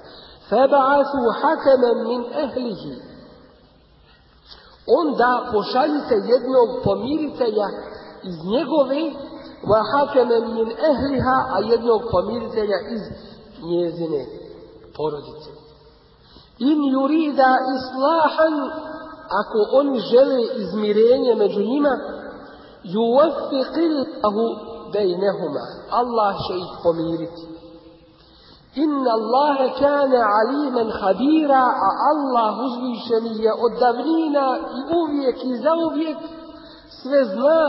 Feba'asu hakemen min ehlihi onda pošaljite jednog pomiritelja iz njegove wa hakemen min ehliha, a jednog pomiritelja iz njezine porodice. In yurida islahan, ako oni žele izmirenje među njima, yuwaffiqillahu bejnehuma. Allah će ih pomiriti. Inna Allahe kane alimen habira, a Allah uzvišeni je od davnina i uvijek i zauvijek sve zna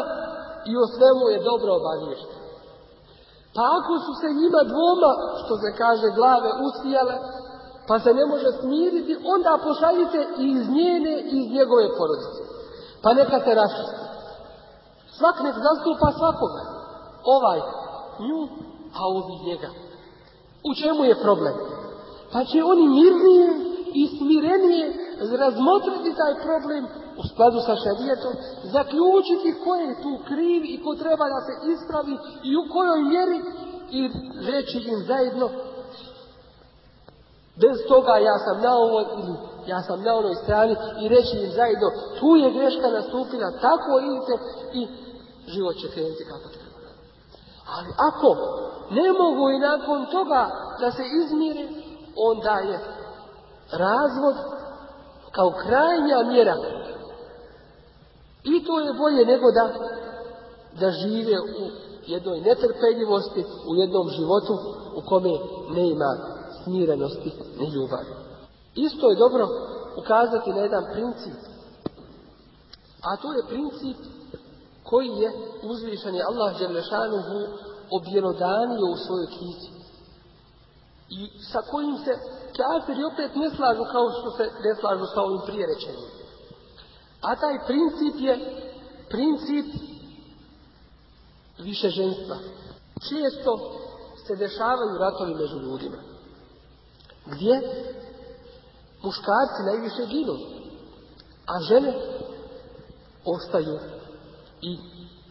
i o svemu je dobro obavješten. Pa ako su se njima dvoma, što se kaže, glave usijale, pa se ne može smiriti, onda pošaljite i iz njene i iz njegove porodice. Pa neka se raščisti. Svak nek zastupa svakoga. Ovaj nju, a ovi njega. U čemu je problem? Pa će oni mirnije i smirenije razmotriti taj problem u skladu sa šarijetom, zaključiti ko je tu kriv i ko treba da se ispravi i u kojoj mjeri i reći im zajedno bez toga ja sam na ovoj ili ja sam na onoj strani i reći im zajedno tu je greška nastupila, tako idite i život će krenuti kako treba. Ali ako ne mogu i nakon toga da se izmire, onda je razvod kao krajnja mjera. I to je bolje nego da, da žive u jednoj netrpeljivosti, u jednom životu u kome ne ima smirenosti ni ljubavi. Isto je dobro ukazati na jedan princip. A to je princip koji je uzvišeni Allah Đelešanuhu objelodanio u svojoj knjizi. I sa kojim se kafiri opet ne slažu kao što se ne slažu sa ovim prije rečenim. A taj princip je princip više ženstva. Često se dešavaju ratovi među ljudima. Gdje muškarci najviše ginu, a žene ostaju i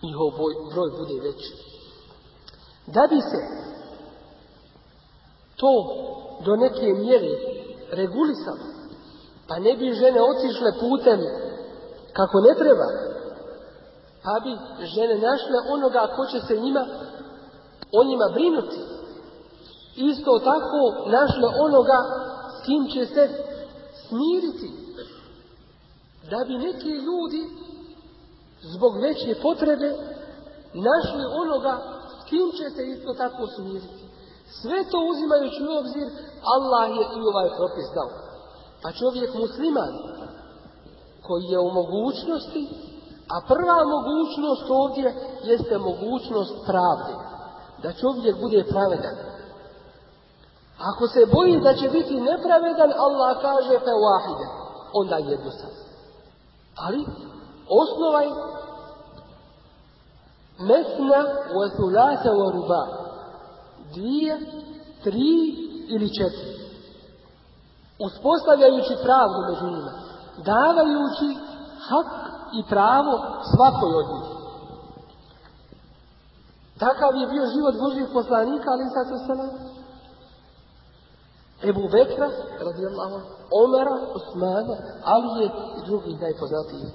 njihov broj bude veći. Da bi se to do neke mjere regulisalo, pa ne bi žene otišle putem kako ne treba, pa bi žene našle onoga ko će se njima, o njima brinuti. Isto tako našle onoga s kim će se smiriti. Da bi neki ljudi zbog veće potrebe našli onoga s kim će se isto tako smiriti. Sve to uzimajući u obzir, Allah je i ovaj propis dao. Pa čovjek musliman, koji je u mogućnosti, a prva mogućnost ovdje jeste mogućnost pravde. Da čovjek bude pravedan. Ako se boji da će biti nepravedan, Allah kaže fe wahide, onda jedno sam. Ali osnova je mesna wa thulatha wa ruba. Dvije, tri ili četiri. Uspostavljajući pravdu među njima. Davajući hak i pravo svakoj od njih. Takav je bio život Božih poslanika, ali sad se Ebu Bekra, radijallahu Omara, Osmana, Alije i drugih najpoznatijih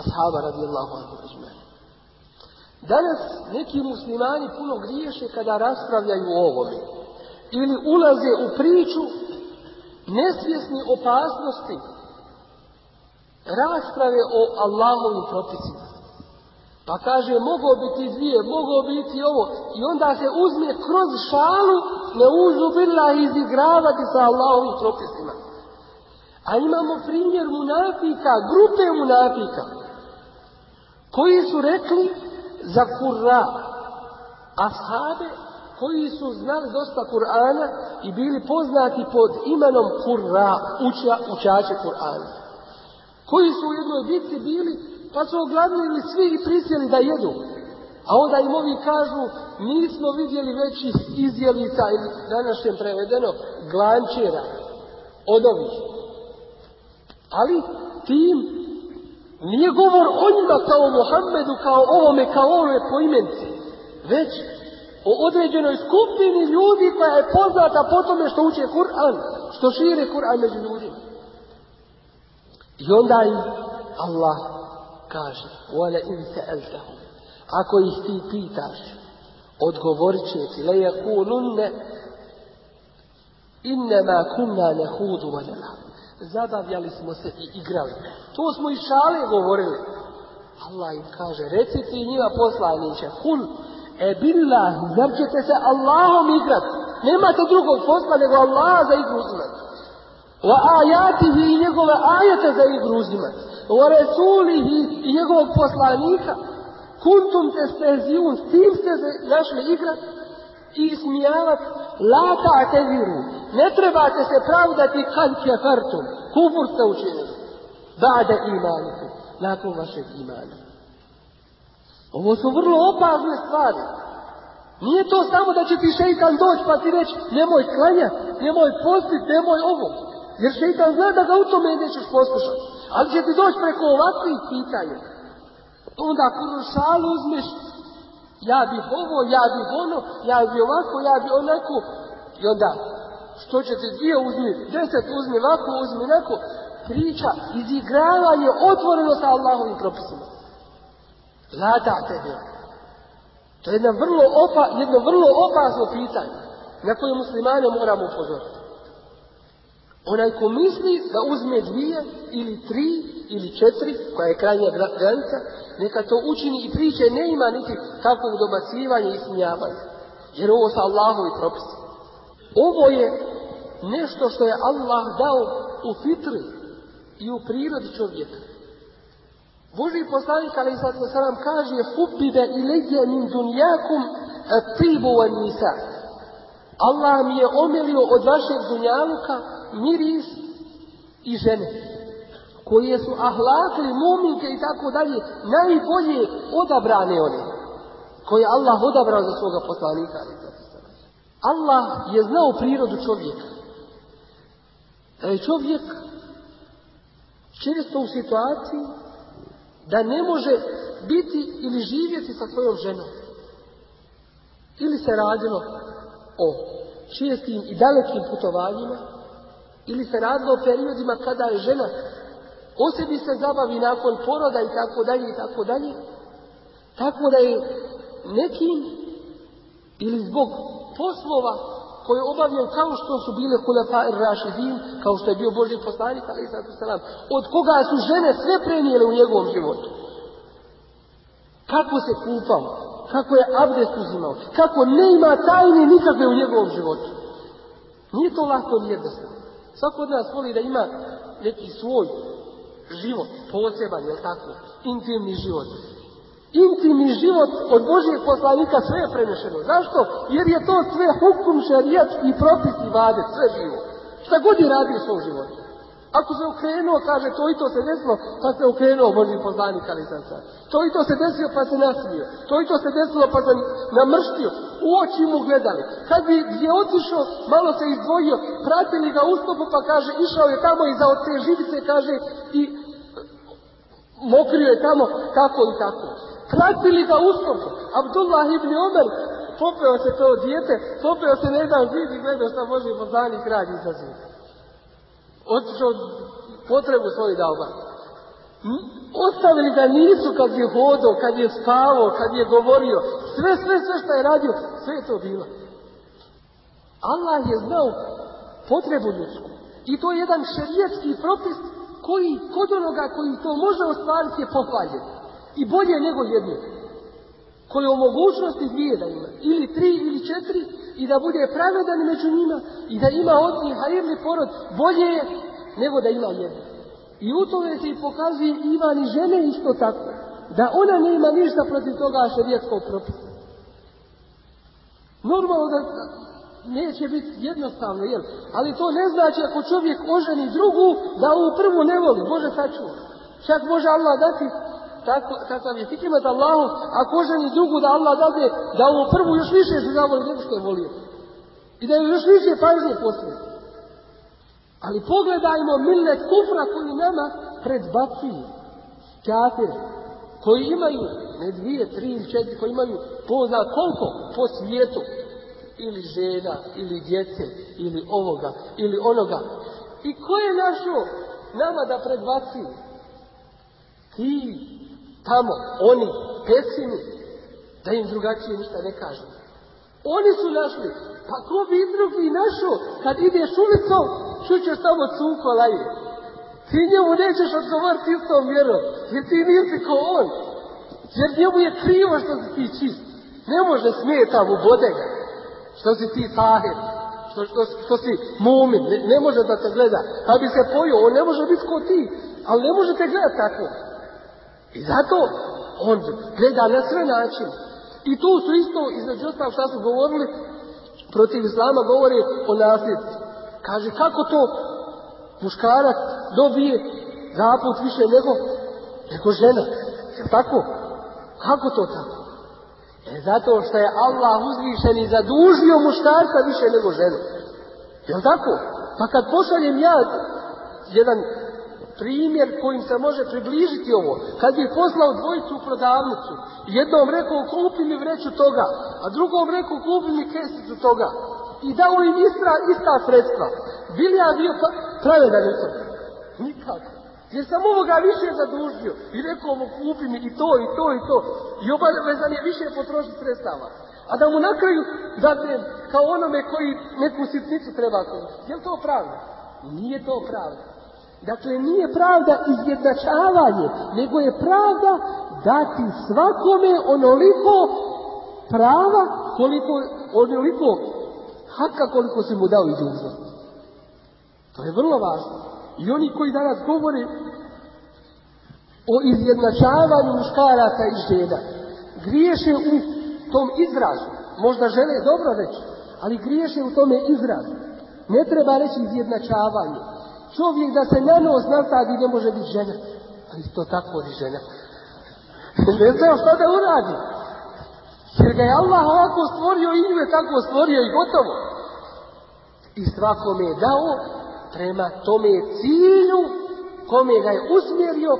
ashaba radijallahu anhu Danas neki muslimani puno griješe kada raspravljaju o ovome. Ili ulaze u priču nesvjesni opasnosti rasprave o Allahovim propisima. Pa kaže, mogao biti dvije, mogao biti ovo. I onda se uzme kroz šalu, ne uzu bila izigravati sa Allahovim propisima. A imamo primjer munafika, grupe munafika, koji su rekli za kurra, ashabe koji su znali dosta Kur'ana i bili poznati pod imenom kurra, uča, učače Kur'ana. Koji su u jednoj bitci bili, pa su ogladnili svi i prisjeli da jedu. A onda im ovi kažu, nismo vidjeli većih izjelica, ili današnjem prevedeno, glančera od ovih. Ali tim nije govor o njima kao Mohamedu, kao ovome, kao ovome po imenci, već o određenoj skupini ljudi koja je poznata po tome što uče Kur'an, što šire Kur'an među ljudima. I onda im Allah kaže, وَلَا إِنْ سَأَلْتَهُمْ Ako ih ti pitaš, odgovorit će ti, لَيَقُولُنَّ إِنَّمَا كُنَّا نَهُودُ وَنَلَعُ Zabavljali smo se i igrali. To smo i šale govorili. Allah im kaže, reci ti njima poslaniće, kul, e billah, zar ćete se Allahom igrat? Nemate drugog posla nego Allah za igru uzimati. Wa ajatihi i njegove ajete za igru uzimati. Wa rasulihi i njegovog poslanika. Kuntum te stezijun, s tim ste našli igrat i smijavati. La ta'teviru, ne trebate se pravdati kad kefartum. Kufur ste učinili. Ba'da imaniku. Nakon vašeg imana. Ovo su vrlo opasne stvari. Nije to samo da će ti šeitan doći pa ti reći nemoj klanjati, nemoj postiti, nemoj ovo. Jer šeitan zna da ga u tome nećeš poslušati. Ali će ti doći preko ovakvih pitanja. Onda ako šalu uzmeš, ja bih ovo, ja bih ono, ja bih ovako, ja bih onako. I onda, što će ti dvije uzmi, deset uzmi ovako, uzmi onako. Priča, izigravanje otvoreno sa Allahovim propisima. Lada tebe. To je jedna vrlo jedno vrlo opasno pitanje na koje muslimane moramo upozoriti. Onaj ko misli da uzme dvije ili tri ili četiri, koja je krajnja granica, neka to učini i priče ne ima niti kakvog dobacivanja i smijavanja. Jer ovo sa Allahovi propisi. Ovo je nešto što je Allah dao u fitri i u prirodi čovjeka. Boži poslanik, ali sad nam kaže, Hubbibe ilike min dunjakum tibu nisa. Allah mi je omilio od vašeg dunjaluka miris i žene koje su ahlakli, muminke i tako dalje, najbolje odabrane one, koje Allah odabrao za svoga poslanika. Allah je znao prirodu čovjeka. Da je čovjek često u situaciji da ne može biti ili živjeti sa svojom ženom. Ili se radilo o čestim i dalekim putovanjima, ili se radilo o periodima kada je žena o sebi se zabavi nakon poroda i tako dalje i tako dalje. Tako da je nekim ili zbog poslova koje obavljaju kao što su bile Hulefa Rašidin, kao što je bio Boži poslanik, ali od koga su žene sve prenijele u njegovom životu. Kako se kupao, kako je abdest uzimao, kako ne ima tajne nikakve u njegovom životu. Nije to lako jednostavno. Svako od nas voli da ima neki svoj život, poseban, jel tako? Intimni život. Intimni život od Božijeg poslanika sve je prenešeno. Zašto? Jer je to sve hukum, šarijat i propis i vade, sve živo. Šta god je radio životu. Ako se okrenuo, kaže, to i to se desilo, pa se okrenuo Boži poslanik, ali sam sad. To i to se desilo, pa se nasmio. To i to se desilo, pa se namrštio. U oči mu gledali. Kad bi je otišao, malo se izdvojio, pratili ga u pa kaže, išao je tamo iza od te živice, kaže, i Mokrio je tamo tako i tako. Pratili ga uskom. Abdullah ibn Omer popeo se to dijete, popeo se ne znam zid i gledao šta može pozvani kralj izazviti. Otišao potrebu svoju da hm? Ostavili ga nisu kad je hodao, kad je spavao, kad je govorio. Sve, sve, sve što je radio, sve je to bilo. Allah je znao potrebu ljudsku. I to je jedan šerijetski propis koji kod onoga koji to može ostvariti je pohvaljen. I bolje nego jedno. Koji o mogućnosti dvije da ima. Ili tri ili četiri i da bude pravedan među njima i da ima od njih hajirni porod. Bolje je nego da ima jedno. I u tome se i pokazuje Ivan i žene isto tako. Da ona nema ništa protiv toga šerijetskog propisa. Normalno da neće biti jednostavno, jel? Ali to ne znači ako čovjek oženi drugu, da ovu prvu ne voli, Bože sačuva. Čak može Allah dati, tako, kakav je hikimet Allahu, ako oženi drugu da Allah dade, da ovu prvu još više se zavoli nego što je volio. I da je još više pažnje posvijeti. Ali pogledajmo milnet kufra koji nama predbacuju. Kafir, koji imaju, ne dvije, tri ili četiri, koji imaju pozna koliko po svijetu, ili žena, ili djece, ili ovoga, ili onoga. I ko je našo nama da predbaci? Ti, tamo, oni, pesimi, da im drugačije ništa ne kažu. Oni su našli. Pa ko bi drugi našo kad ideš ulicom, čućeš samo cunko laje. Ti njemu nećeš odgovoriti istom vjerom, jer ti nisi ko on. Jer njemu je krivo što si ti čist. Ne može smijeta mu bodega što si ti tahir, što, što, što si mumin, ne, ne, može da te gleda. Pa bi se pojio, on ne može biti ko ti, ali ne može te gledati tako. I zato on gleda na sve načine. I tu su isto, između ostalog šta su govorili, protiv islama govori o nasljedci. Kaže, kako to muškarac dobije zaput više nego, nego žena? Tako? Kako to tako? E zato što je Allah uzvišen i zadužio muškarca više nego ženu. Jel tako? Pa kad pošaljem ja jedan primjer kojim se može približiti ovo, kad bi poslao dvojicu u prodavnicu, jednom rekao kupi mi vreću toga, a drugom rekao kupi mi kesicu toga, i dao im ista, ista sredstva, bili ja bio pa, pravedan u Nikako. Jer sam ovoga više zadužio i rekao mu kupi mi i to i to i to. I obavezan je više potrošiti sredstava. A da mu na kraju date kao onome koji neku sitnicu treba koristiti. Je li to pravda? Nije to pravda. Dakle, nije pravda izjednačavanje, nego je pravda dati svakome onoliko prava, koliko, onoliko haka koliko se mu dao i dužnost. To je vrlo važno. I oni koji danas govore o izjednačavanju muškaraca i žena, griješe u tom izrazu. Možda žele dobro reći, ali griješe u tome izrazu. Ne treba reći izjednačavanje. Čovjek da se na nos nasadi ne može biti žena. Ali to tako ni žena. ne znam šta da uradi. Jer ga je Allah ovako stvorio i nju je tako stvorio i gotovo. I svakome je dao prema tome cilju kome ga je usmjerio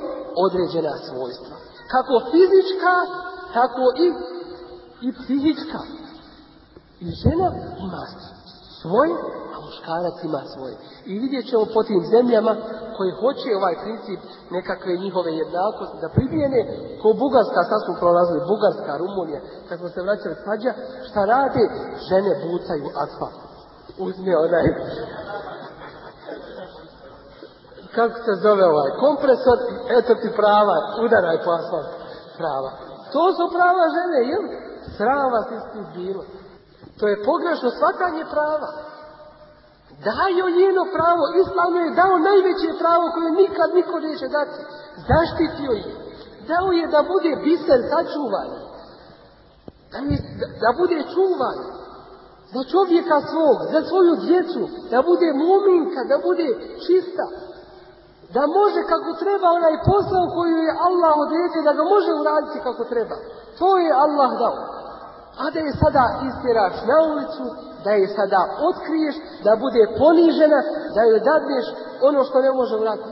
određena svojstva. Kako fizička, tako i, i psihička. I žena ima svoje, a muškarac ima svoje. I vidjet ćemo po tim zemljama koje hoće ovaj princip nekakve njihove jednakosti da primijene, ko Bugarska, sad smo prolazili, Bugarska, Rumunija, kad smo se vraćali svađa, šta rade? Žene bucaju asfalt. Uzme onaj kako se zove ovaj, kompresor, eto ti prava, udaraj po asfalt, prava. To su prava žene, jel? Srava ti ti bilo. To je pogrešno svakanje prava. Daju njeno pravo, Islam je dao najveće pravo koje nikad niko neće dati. Zaštitio je. Dao je da bude biser sačuvan. Da, da bude čuvan. Za čovjeka svog, za svoju djecu, da bude muminka, da bude čista da može kako treba onaj posao koji je Allah odredio, da ga može uraditi kako treba. To je Allah dao. A da je sada istjeraš na ulicu, da je sada otkriješ, da bude ponižena, da joj dadneš ono što ne može uraditi.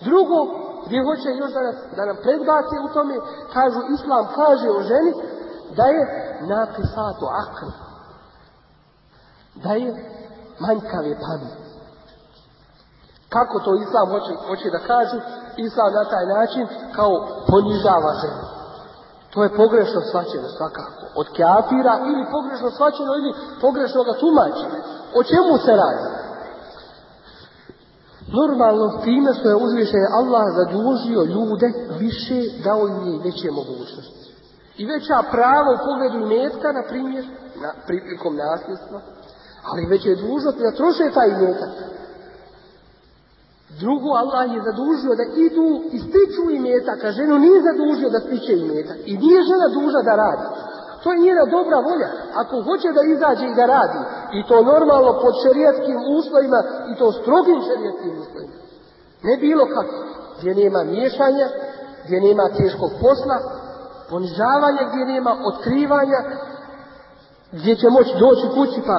Drugo, gdje hoće još da, nas, da nam predbace u tome, kažu Islam kaže o ženi da je napisatu akl, da je manjkave pamet. Kako to Islam hoće, hoće da kaže? Islam na taj način kao ponižava ženu. To je pogrešno svačeno svakako. Od kafira ili pogrešno svačeno ili pogrešno ga tumačenja. O čemu se radi? Normalno time što je uzvišen Allah zadužio ljude više dao im je veće mogućnosti. I veća prava u pogledu imetka, na primjer, na, prilikom nasljedstva, ali već je da troše taj imetak. Drugo, Allah je zadužio da idu i stiču imetak, a ženu nije zadužio da stiče imetak. I nije žena duža da radi. To je njena dobra volja. Ako hoće da izađe i da radi, i to normalno pod šerijatskim uslovima, i to strogim šerijatskim uslovima. Ne bilo kako. Gdje nema miješanja, gdje nema teškog posla, ponižavanja gdje nema, otkrivanja, gdje će moći doći kući pa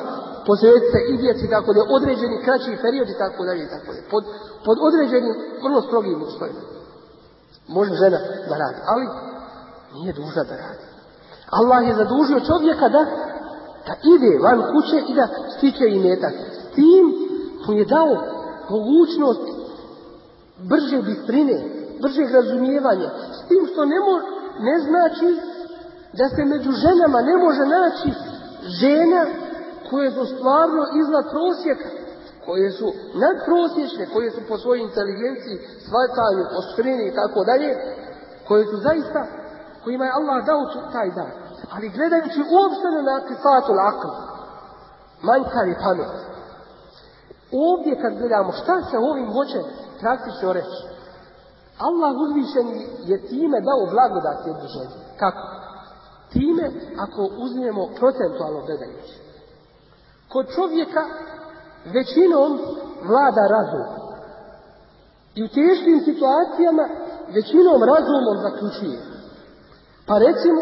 posvetiti i djeci, tako da određeni kraći period i tako dalje i tako dalje. Pod, pod određenim vrlo strogim uslovima. Može žena da radi, ali nije duža da radi. Allah je zadužio čovjeka da, da ide van kuće i da stiče imetak. S tim mu je dao mogućnost brže bistrine, bržeg razumijevanja. S tim što ne, mo, ne znači da se među ženama ne može naći žena koje su stvarno iznad prosjeka, koje su nadprosječne, koje su po svojoj inteligenciji, shvatanju, oštrini i tako dalje, koje su zaista, kojima je Allah dao taj dan. Ali gledajući uopšteno na kifatul akl, manjkari pamet. Ovdje kad gledamo šta se ovim hoće praktično reći. Allah uzvišen je time dao blagodat jednu ženi. Kako? Time ako uzmemo procentualno gledajući. Kod čovjeka većinom vlada razum. I u teškim situacijama većinom razumom zaključuje. Pa recimo,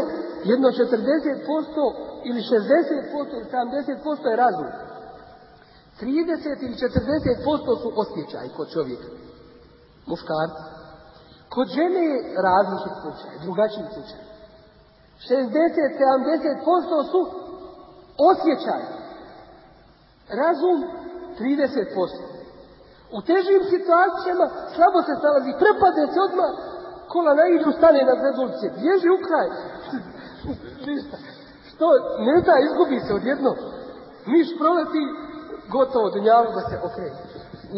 jedno 40% ili 60% ili 70% je razum. 30 ili 40% su osjećaj kod čovjeka. Muškarci. Kod žene je različit slučaj, drugačiji slučaj. 60-70% su osjećaj. Razum 30%. U težim situacijama slabo se snalazi, prepade se odmah, kola naiđu, stane na zredulce, bježi u kraj. Što, ne zna, izgubi se odjedno. Miš proleti, gotovo, dunjavu da se okrene.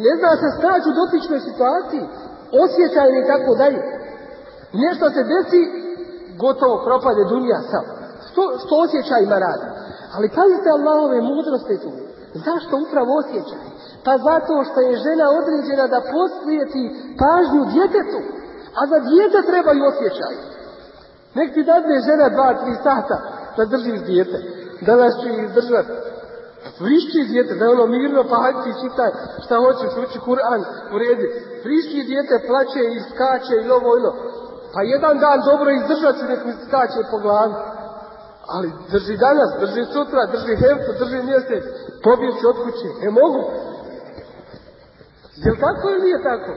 Ne zna se snaći u dotičnoj situaciji, osjećajni i tako dalje. Nešto se desi, gotovo propade dunja sam. Što, što osjećajima radi? Ali pazite Allahove mudrosti tu. Zašto upravo osjećaj? Pa zato što je žena određena da posvijeti pažnju djetetu, a za djete trebaju osjećaj. Nek ti dadne žena dva, tri sata da držiš dijete, da nas će izdržati. Frišći dijete, da je ono mirno, pa hajde ti čitaj šta hoćeš, uči Kur'an u redi. Frišći dijete plaće i skače i ovo ono. Pa jedan dan dobro izdržat ću nek skače po glavi. Ali drži danas, drži sutra, drži heftu, drži mjesec, pobjeći od kuće. E mogu. Jel tako ili nije tako?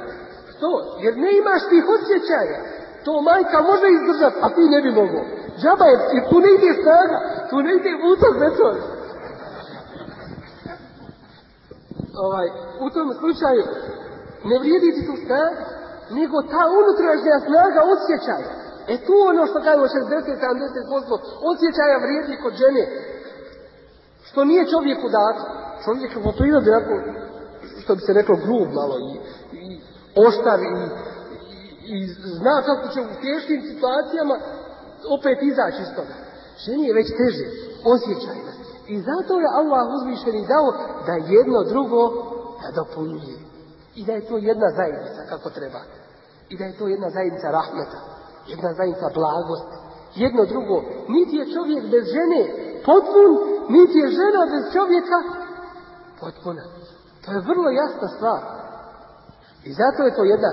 Što? Jer ne imaš tih osjećaja. To majka može izdržati, a ti ne bi mogao. Džaba je, jer tu ne ide snaga, tu ne ide vutok metor. Ovaj, u tom slučaju ne vrijedi ti tu snaga, nego ta unutrašnja snaga osjećaja. E tu ono što kažemo 60-70% osjećaja vrijedi kod žene. Što nije čovjeku dato. Čovjek po prirodi onako, što bi se reklo, grub malo i, i oštar i, i, i zna kako će u teškim situacijama opet izaći iz toga. Ženi je već teže, osjećajna. I zato je Allah uzvišeni dao da jedno drugo nadopunjuje. I da je to jedna zajednica kako treba. I da je to jedna zajednica rahmeta jedna zajednica blagosti. Jedno drugo, niti je čovjek bez žene potpun, niti je žena bez čovjeka potpuna. To je vrlo jasna stvar. I zato je to jedna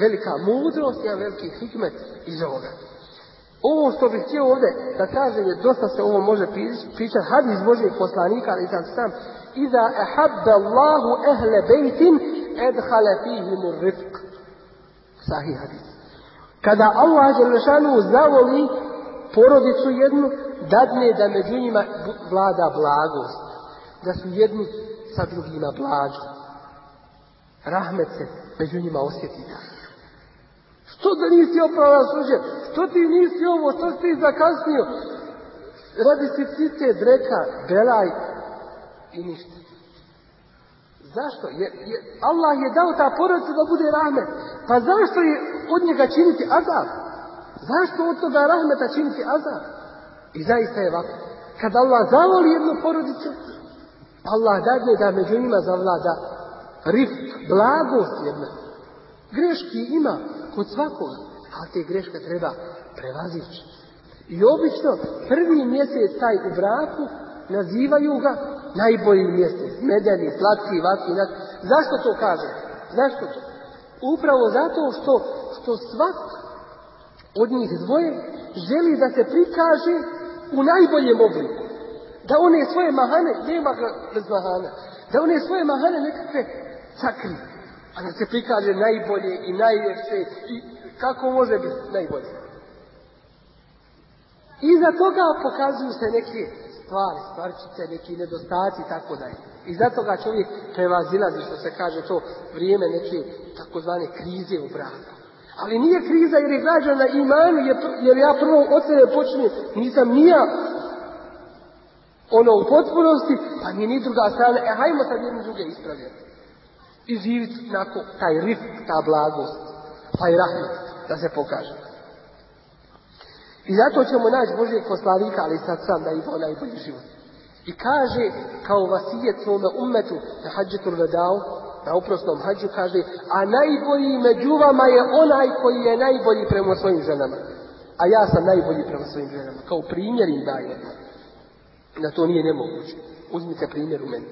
velika mudrost, jedan veliki hikmet iz ovoga. Ovo što bih htio ovdje da kažem je dosta se ovo može pričati hadis Božijeg poslanika, ali sam sam Iza ehabbe Allahu ehle bejtin edhale fihimu rifq. Sahih hadis. Kada Allah Đelešanu zavoli porodicu jednu, dadne da među njima vlada blagost. Da su jedni sa drugima blaži. Rahmet se među njima osjeti Što da nisi opravo suđe? Što ti nisi ovo? Što ti zakasnio? Radi se ptice, dreka, belaj i ništa. Zašto? Jer, Allah je dao ta porodica da bude rahmet. Pa zašto je od njega činiti azab? Zašto od toga rahmeta činiti azab? I zaista je ovako. Kad Allah zavoli jednu porodicu, Allah dadne da među njima zavlada rif, blagost jedna. Greški ima kod svakoga, ali te greške treba prevazići. I obično prvi mjesec taj u braku nazivaju ga najbolji mjesec, medeni, slatki, vaki, Zašto to kaže? Zašto to? Upravo zato što, što svak od njih dvoje želi da se prikaže u najboljem obliku. Da one svoje mahane, nema ga bez mahana, da one svoje mahane nekakve sakri, a da se prikaže najbolje i najljepše i kako može biti najbolje. Iza toga pokazuju se neke stvari, stvarčice, neki nedostaci i tako dalje. I zato ga čovjek prevazilazi, što se kaže to vrijeme neke takozvane krize u braku. Ali nije kriza jer je građana na imanu, jer ja prvo od sebe počinjem, nisam nija ono u potpunosti, pa nije ni druga strana, e hajmo sad jedni druge ispravljati. I živiti nakon taj rif, ta blagost, i rahmet, da se pokaže. I zato ćemo naći Božijeg poslanika, ali sad sam da ima najbolji život. I kaže, kao vasijet svome umetu na hađetul vedao, na uprosnom hađu, kaže, a najbolji među vama je onaj koji je najbolji prema svojim ženama. A ja sam najbolji prema svojim ženama. Kao primjer im daje. Da to nije nemoguće. Uzmite primjer u meni.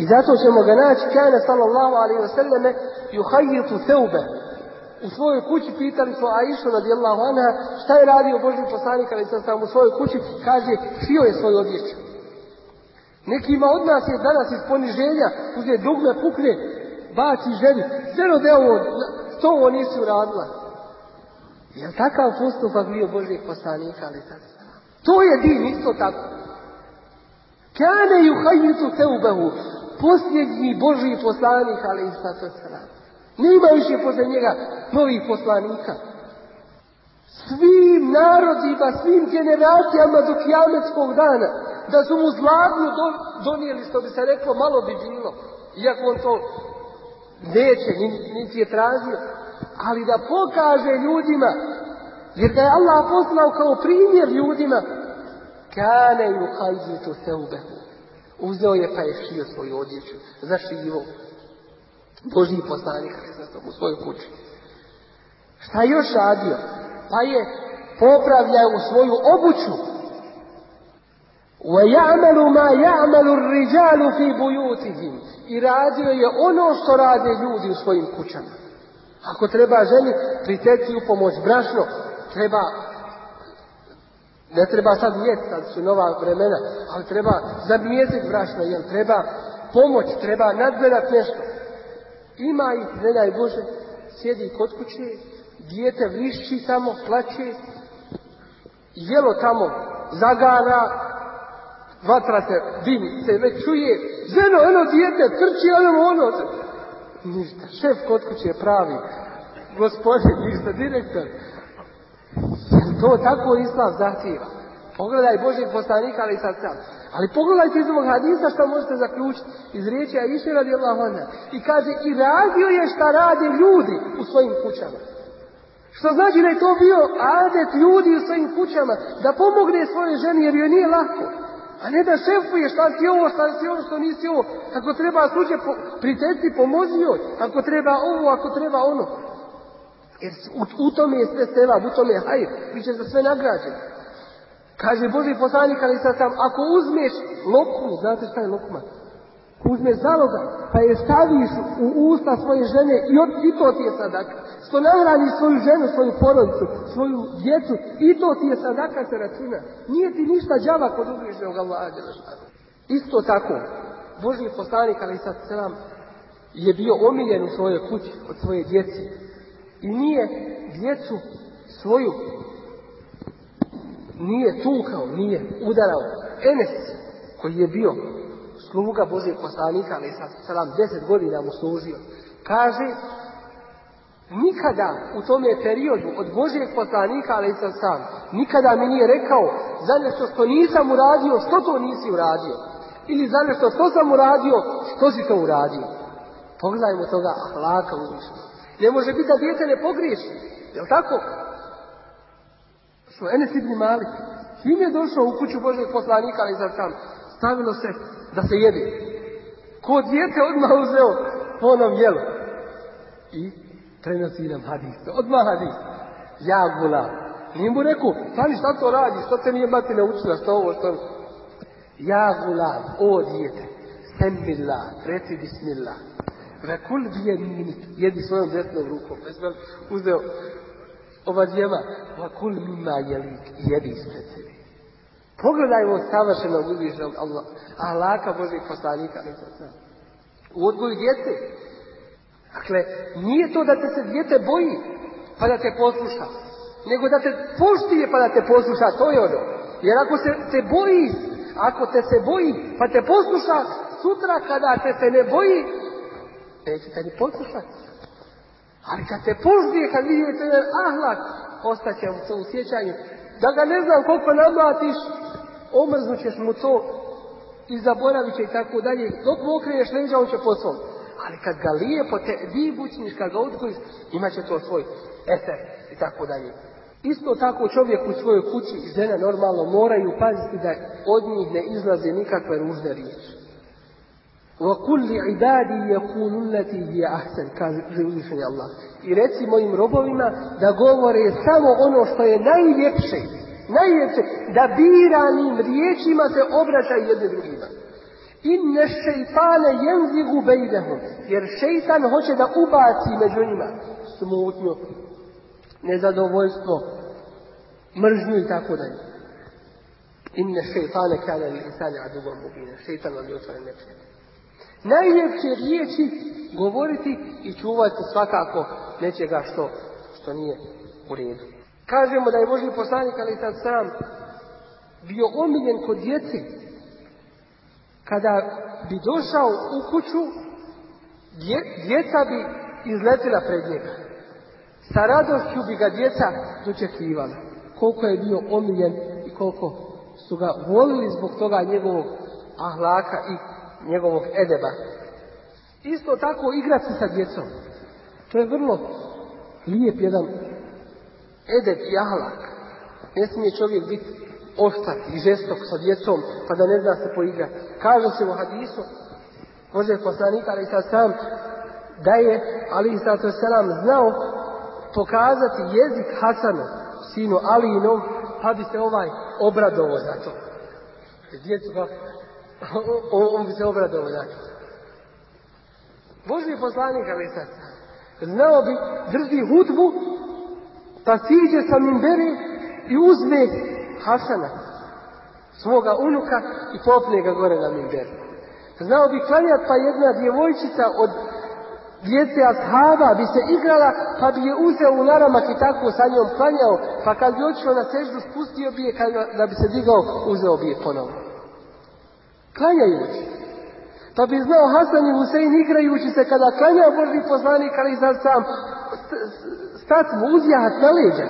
I zato ćemo ga naći, kane sallallahu alaihi wa sallame, juhajitu seube, u svojoj kući pitali smo Aisha radijallahu anha šta je radio Boži poslanik ali sam u svojoj kući kaže šio je svoju odjeću. Nekima od nas je danas iz poniženja uzme dugme pukne baci ženi. Zero da ovo što ovo nisi uradila. Je takav postupak bio Božih poslanika ali sad To je din isto tako. Kane ju hajitu teubehu posljednji Božji poslanik ali i sad nema više posle njega novih poslanika. Svim narodima, svim generacijama do kijametskog dana, da su mu zlatnu donijeli, što bi se reklo, malo bi bilo. Iako on to neće, niti je tražio. Ali da pokaže ljudima, jer da je Allah poslao kao primjer ljudima, kane ju hajzitu seubehu. Uzeo je pa je šio svoju odjeću, zašivo. Božji poslanik u svojoj kući. Šta je još radio? Pa je popravljao svoju obuću. وَيَعْمَلُ مَا يَعْمَلُ الرِّجَالُ فِي بُيُوتِهِمْ I radio je ono što rade ljudi u svojim kućama. Ako treba ženi priteci u pomoć brašno, treba ne treba sad mjet, sad su nova vremena, ali treba zamijeziti brašno, jer treba pomoć, treba nadgledat nešto. Ima ih, ne daj Bože, sjedi kod kuće, dijete vrišći tamo, plaće, jelo tamo zagara, vatra se, dim se već čuje, ženo, eno dijete, trči, ono, ono. Ništa, šef kod kuće pravi, gospodin, ništa, direktor. To tako islam zahtjeva. Pogledaj Božeg poslanika, ali sad sam. Ali pogledajte iz ovog hadisa što možete zaključiti iz riječi Aisha radi Allah I kaže i radio je šta rade ljudi u svojim kućama. Što znači da je to bio adet ljudi u svojim kućama, da pomogne svojoj ženi jer joj nije lako. A ne da šefuje šta si ovo, šta si ovo, što nisi ovo. Ako treba suđe po, priteci, pomozi joj. Ako treba ovo, ako treba ono. Jer u, u tome je sve seva, u tome je hajr. Biće za sve nagrađeno. Kaže Boži poslanik, ali sad sam, ako uzmeš lokmu, znate šta je lokma? Uzmeš zaloga, pa je staviš u usta svoje žene i, od, i to ti je sadaka. Što nahrani svoju ženu, svoju porodicu, svoju djecu, i to ti je sadaka se računa. Nije ti ništa džava kod uzvišenog Allaha Isto tako, Boži poslanik, ali sad sam, je bio omiljen u svojoj kući od svoje djeci. I nije djecu svoju nije tukao, nije udarao. Enes, koji je bio sluga Božeg poslanika, ali sa deset godina mu služio, kaže Nikada u tome periodu od Božijeg poslanika, ali sam sam, nikada mi nije rekao za nešto što nisam uradio, što to nisi uradio. Ili za nešto što sam uradio, što si to uradio. Pogledajmo toga ahlaka uzvišno. Ne može biti da dijete ne pogriješi. Jel tako? Što Enes ibn Malik. Kim je došao u kuću Božeg poslanika, ali sam sam. Stavilo se da se jedi. Ko dijete odmah uzeo po onom jelu. I prenosi nam hadis. Odmah hadis. Ja gula. Nije mu rekao, stani šta to radi, što te nije mati naučila, što ovo, što... Ja gulam, o dijete, semillah, reci bismillah. Rekul bi jedi svojom desnom rukom. Uzeo ova djeva, vakul mima jelik, jedi ispred sebi. Pogledajmo savršeno uzvišenog Allah, ahlaka Božih poslanika, u odgoju djece, Dakle, nije to da te se dijete boji pa da te posluša, nego da te poštije pa da te posluša, to je ono. Jer ako se te boji, ako te se boji pa te posluša, sutra kada te se ne boji, neće te ni poslušati. Ali kad te poštije, kad vidite jedan ahlak, ostaće u sjećanju. Da ga ne znam koliko namlatiš, omrznućeš mu to i zaboravit će i tako dalje. Dok mu okreneš leđa, on će po. Ali kad ga lijepo te bučniš, kad ga odgojiš, imat će to svoj eter i tako dalje. Isto tako čovjek u svojoj kući i žena normalno moraju paziti da od njih ne izlaze nikakve ružne riječi. وَكُلِّ عِبَادِي يَقُولُ الَّتِي هِيَ أَحْسَنُ kaže uzvišenje Allah. I reci mojim robovima da govore samo ono što je najljepše, najljepše, da biranim riječima se obraćaju jedne drugima. Inne šeitane jenzigu bejdehum. Jer šeitan hoće da ubaci među njima smutnju, nezadovoljstvo, mržnju i tako dalje. Inne šeitane kada li insani aduvom mubine. Šeitan vam je otvoren neprijatelj. Najljepše riječi govoriti i čuvati svakako nečega što, što nije u redu. Kažemo da je Boži poslanik, ali sad sam bio omiljen kod djeci, kada bi došao u kuću, djeca bi izletila pred njega. Sa radošću bi ga djeca dočekivala. Koliko je bio omiljen i koliko su ga volili zbog toga njegovog ahlaka i njegovog edeba. Isto tako igrati sa djecom. To je vrlo lijep jedan edeb i ahlak. Ne smije čovjek biti oštar i žestok sa djecom, pa da ne zna se poigrati. Kaže se u hadisu, može poslanika, ali sad sam, da je, ali sad sam znao pokazati jezik Hasanu, sinu Alinom, pa bi se ovaj obradovao za to. Djecu pa, on, bi se obradovao to. Boži poslanik, ali sad znao bi, drži hudbu, pa siđe sa mimberi i uzme Hasana, svoga unuka i popne ga gore na minber. Znao bi klanjati pa jedna djevojčica od djece ashaba bi se igrala pa bi je uzeo u naramak i tako sa njom klanjao pa kad bi otišao na seždu spustio bi je kad, da bi se digao uzeo bi je ponovno. Klanjajući. Pa bi znao Hasan i Husein igrajući se kada klanjao Boži poslanik ali sad sam stat mu uzjahat na leđa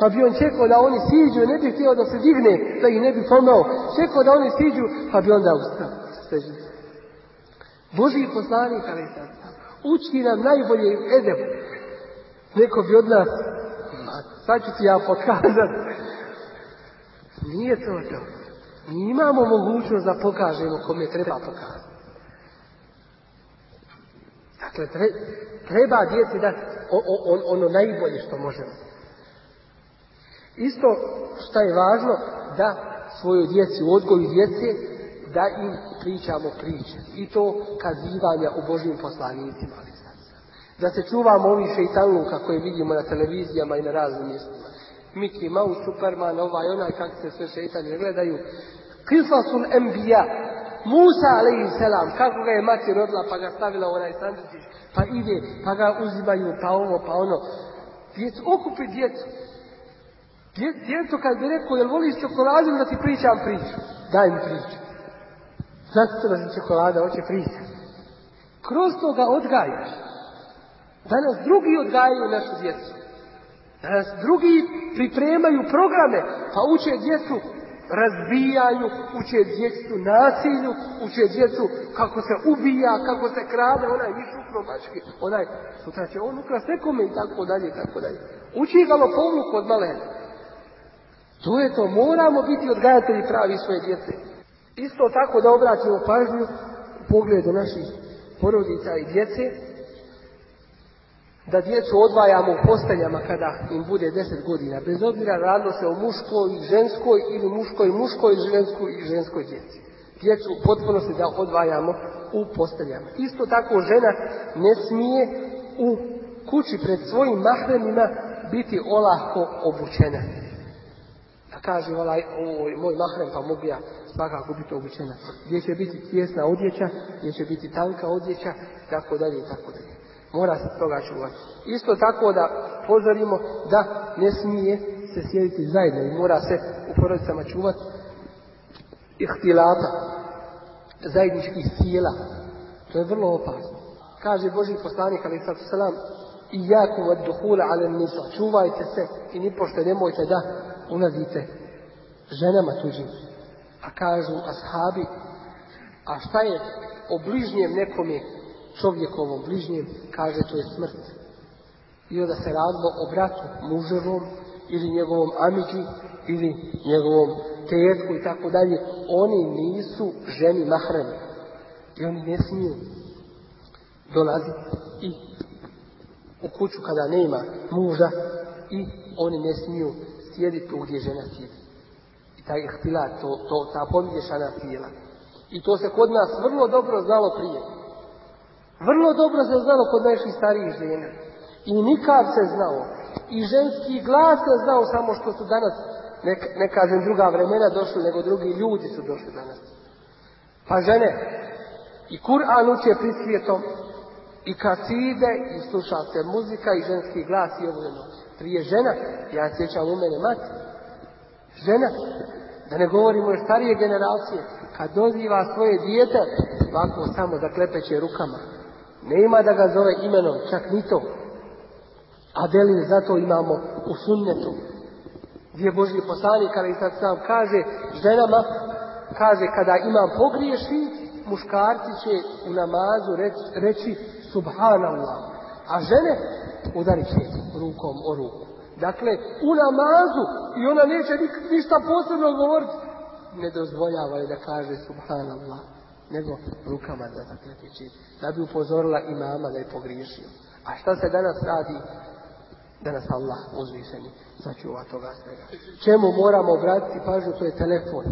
pa bi on čekao da oni siđu, ne bi htio da se digne, da ih ne bi pomao. Čekao da oni siđu, pa bi onda ustao. Boži poslanik, ali sad, uči nam najbolje edep. Neko bi od nas, sad ću ti ja pokazat. Nije to to. Mi imamo mogućnost da pokažemo kome treba pokazati. Dakle, treba djeci dati ono najbolje što možemo. Isto što je važno da svojoj djeci, u odgoju djece, da im pričamo priče. I to kazivanja u Božim poslanicima. Da se čuvamo ovih šeitanluka koje vidimo na televizijama i na raznim mjestima. Miki Mouse, Superman, ovaj, onaj, kako se sve šeitani gledaju. Kisasul embija, Musa selam, kako ga je mati rodila pa ga stavila u onaj sandučić, pa ide, pa ga uzimaju, pa ovo, pa ono. Djecu, okupi djecu. Djecu kad bi rekao, jel voliš čokoladu da ti pričam priču? Daj mi priču. Zato da se čokolada hoće pričati. Kroz to ga odgajaš. Danas drugi odgajaju našu djecu. Danas drugi pripremaju programe, pa uče djecu razbijanju, uče djecu nasilju, uče djecu kako se ubija, kako se krade, onaj mi šupno mački, onaj, sutra će on ukras nekome i tako dalje i tako dalje. Uči ga lopovluk od malena. To je to, moramo biti odgajatelji pravi svoje djece. Isto tako da obratimo pažnju u pogledu naših porodica i djece, da djecu odvajamo u posteljama kada im bude deset godina, bez obzira radilo se o muškoj i ženskoj ili muškoj i muškoj ženskoj i ženskoj djeci. Djecu potpuno se da odvajamo u posteljama. Isto tako žena ne smije u kući pred svojim mahremima biti olahko obučena. Da kaže ovaj, ovaj moj mahrem pa mogu ja svakako biti obučena. Gdje će biti tjesna odjeća, gdje će biti tanka odjeća, tako dalje i tako dalje. Mora se toga čuvati. Isto tako da pozorimo da ne smije se sjediti zajedno i mora se u porodicama čuvati ihtilata, zajedničkih sjela. To je vrlo opasno. Kaže Boži poslanik ali sad selam i jako od duhula ale nisa. Čuvajte se i ni pošto nemojte da ulazite ženama tuđim. A kažu ashabi, a šta je o bližnjem nekome čovjekovom bližnjem, kaže to je smrt. I onda se radilo o bratu muževom ili njegovom amiđi ili njegovom tetku i tako dalje. Oni nisu ženi mahremi. I oni ne smiju dolaziti i u kuću kada nema muža i oni ne smiju sjediti tu gdje žena sjedi. I taj ihtilat, to, to, ta pomiješana tijela. I to se kod nas vrlo dobro znalo prije. Vrlo dobro se znalo kod naših starijih žena. I nikad se znao. I ženski glas se znao samo što su danas, ne, ne kažem druga vremena došli, nego drugi ljudi su došli danas. Pa žene, i Kur'an uče pri svijetom, i kaside, i sluša se muzika, i ženski glas, i ovo Prije žena, ja sjećam u mene mati, žena, da ne govorimo o starije generacije, kad doziva svoje dijete, ovako samo zaklepeće rukama. Nema da ga zove imenom, čak ni to. A delil zato imamo u sunnetu. Gdje Božji poslanik, ali sad sam kaže ženama, kaže kada imam pogriješi, muškarci će u namazu reći, reći subhanallah. A žene udarit će rukom o ruku. Dakle, u namazu i ona neće ništa posebno govoriti. Ne dozvoljava da kaže subhanallah nego rukama da zaklepeći, da bi upozorila imama da je pogriješio. A šta se danas radi? Da nas Allah uzvišeni sačuva toga svega. Čemu moramo obratiti pažnju? To je telefon.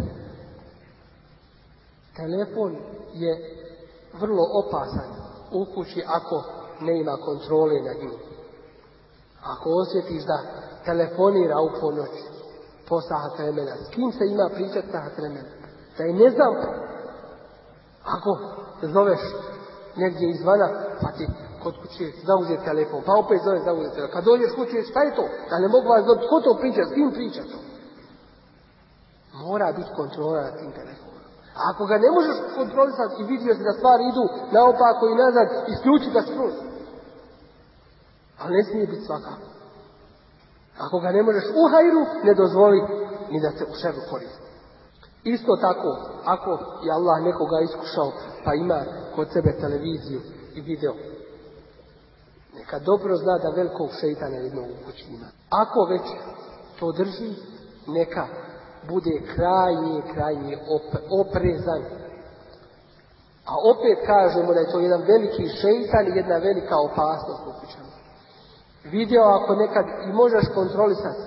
Telefon je vrlo opasan u kući ako ne ima kontrole nad njim. Ako osjetiš da telefonira u ponoć po sahat vremena, s kim se ima pričati sahat vremena? Da je ne znam ako zoveš negdje izvana, pa ti kod kuće zauzeti telefon, pa opet zove zauzeti telefon. Kad dođeš kuće, šta je to? Da ne mogu vas dobiti, ko to priča, s kim priča to? Mora biti kontrola nad tim telefonom. Ako ga ne možeš kontrolisati i vidio si da stvari idu naopako i nazad, isključi ga skroz. Ali ne smije biti svakako. Ako ga ne možeš u hajru, ne dozvoli ni da se u šeru koristi. Isto tako, ako je Allah nekoga iskušao, pa ima kod sebe televiziju i video, neka dobro zna da velikog šeitana jednog u kući ima. Ako već to drži, neka bude krajnje, krajnje oprezan. A opet kažemo da je to jedan veliki šeitan i jedna velika opasnost u kućama. Video ako nekad i možeš kontrolisati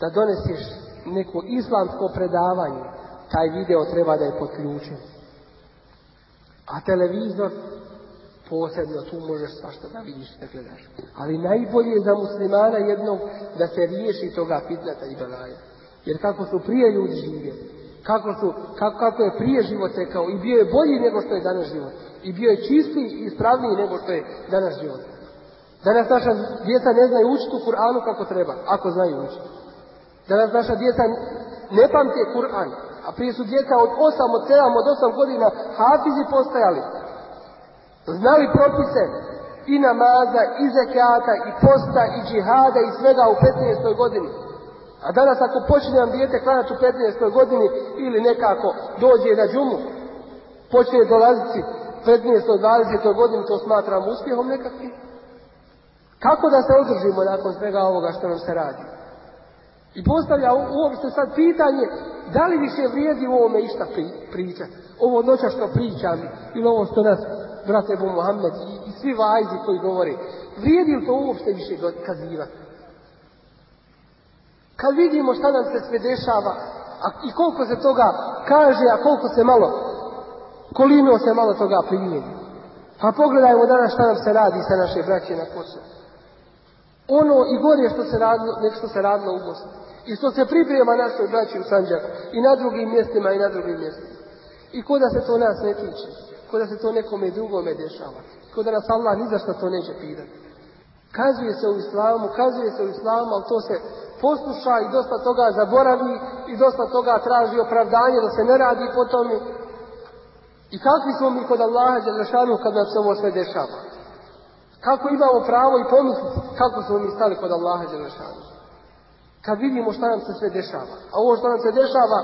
da donesiš neko islamsko predavanje, taj video treba da je potključen. A televizor, posebno tu možeš svašta da vidiš da gledaš. Ali najbolje je za muslimana jednog da se riješi toga fitnata i belaja. Jer kako su prije ljudi živjeli, kako, su, kako, kako je prije život tekao i bio je bolji nego što je danas život. I bio je čistiji i ispravniji nego što je danas život. Danas naša djeca ne znaju učiti u Kur'anu kako treba, ako znaju učiti. Danas naša djeca ne pamte Kur'an, a prije su djeca od 8, od 7, od 8 godina hafizi postajali. Znali propise i namaza, i zekata, i posta, i džihada, i svega u 15. godini. A danas ako počne vam dijete klanati u 15. godini ili nekako dođe na džumu, počne dolaziti 15. 20. godini, to smatram uspjehom nekakvim. Kako da se održimo nakon svega ovoga što nam se radi? I postavlja uopšte sad pitanje da li više vrijedi u ovome išta pričati. Ovo noća što pričam ili ovo što nas brate Bo Mohamed i, i svi vajzi koji govori. Vrijedi li to uopšte više kazivati? Kad vidimo šta nam se sve dešava a, i koliko se toga kaže, a koliko se malo, koliko se malo toga primjeni. Pa pogledajmo danas šta nam se radi sa naše braće na Kosovu. Ono i gore što se radilo, nek što se radilo u Bosni. I što se priprema našoj braći u Sanđaku. I na drugim mjestima i na drugim mjestima. I ko da se to nas ne tiče. Ko da se to nekome drugome dešava. Ko da nas Allah ni zašto to neće pitati. Kazuje se u islamu, kazuje se u islamu, ali to se posluša i dosta toga zaboravi i dosta toga traži opravdanje da se ne radi po tome. I kakvi smo mi kod Allaha Đelešanu kad nam se ovo sve dešava? Kako imamo pravo i pomisliti kako smo mi stali kod Allaha Đelešanu? Kad vidimo šta nam se sve dešava. A ovo što nam se dešava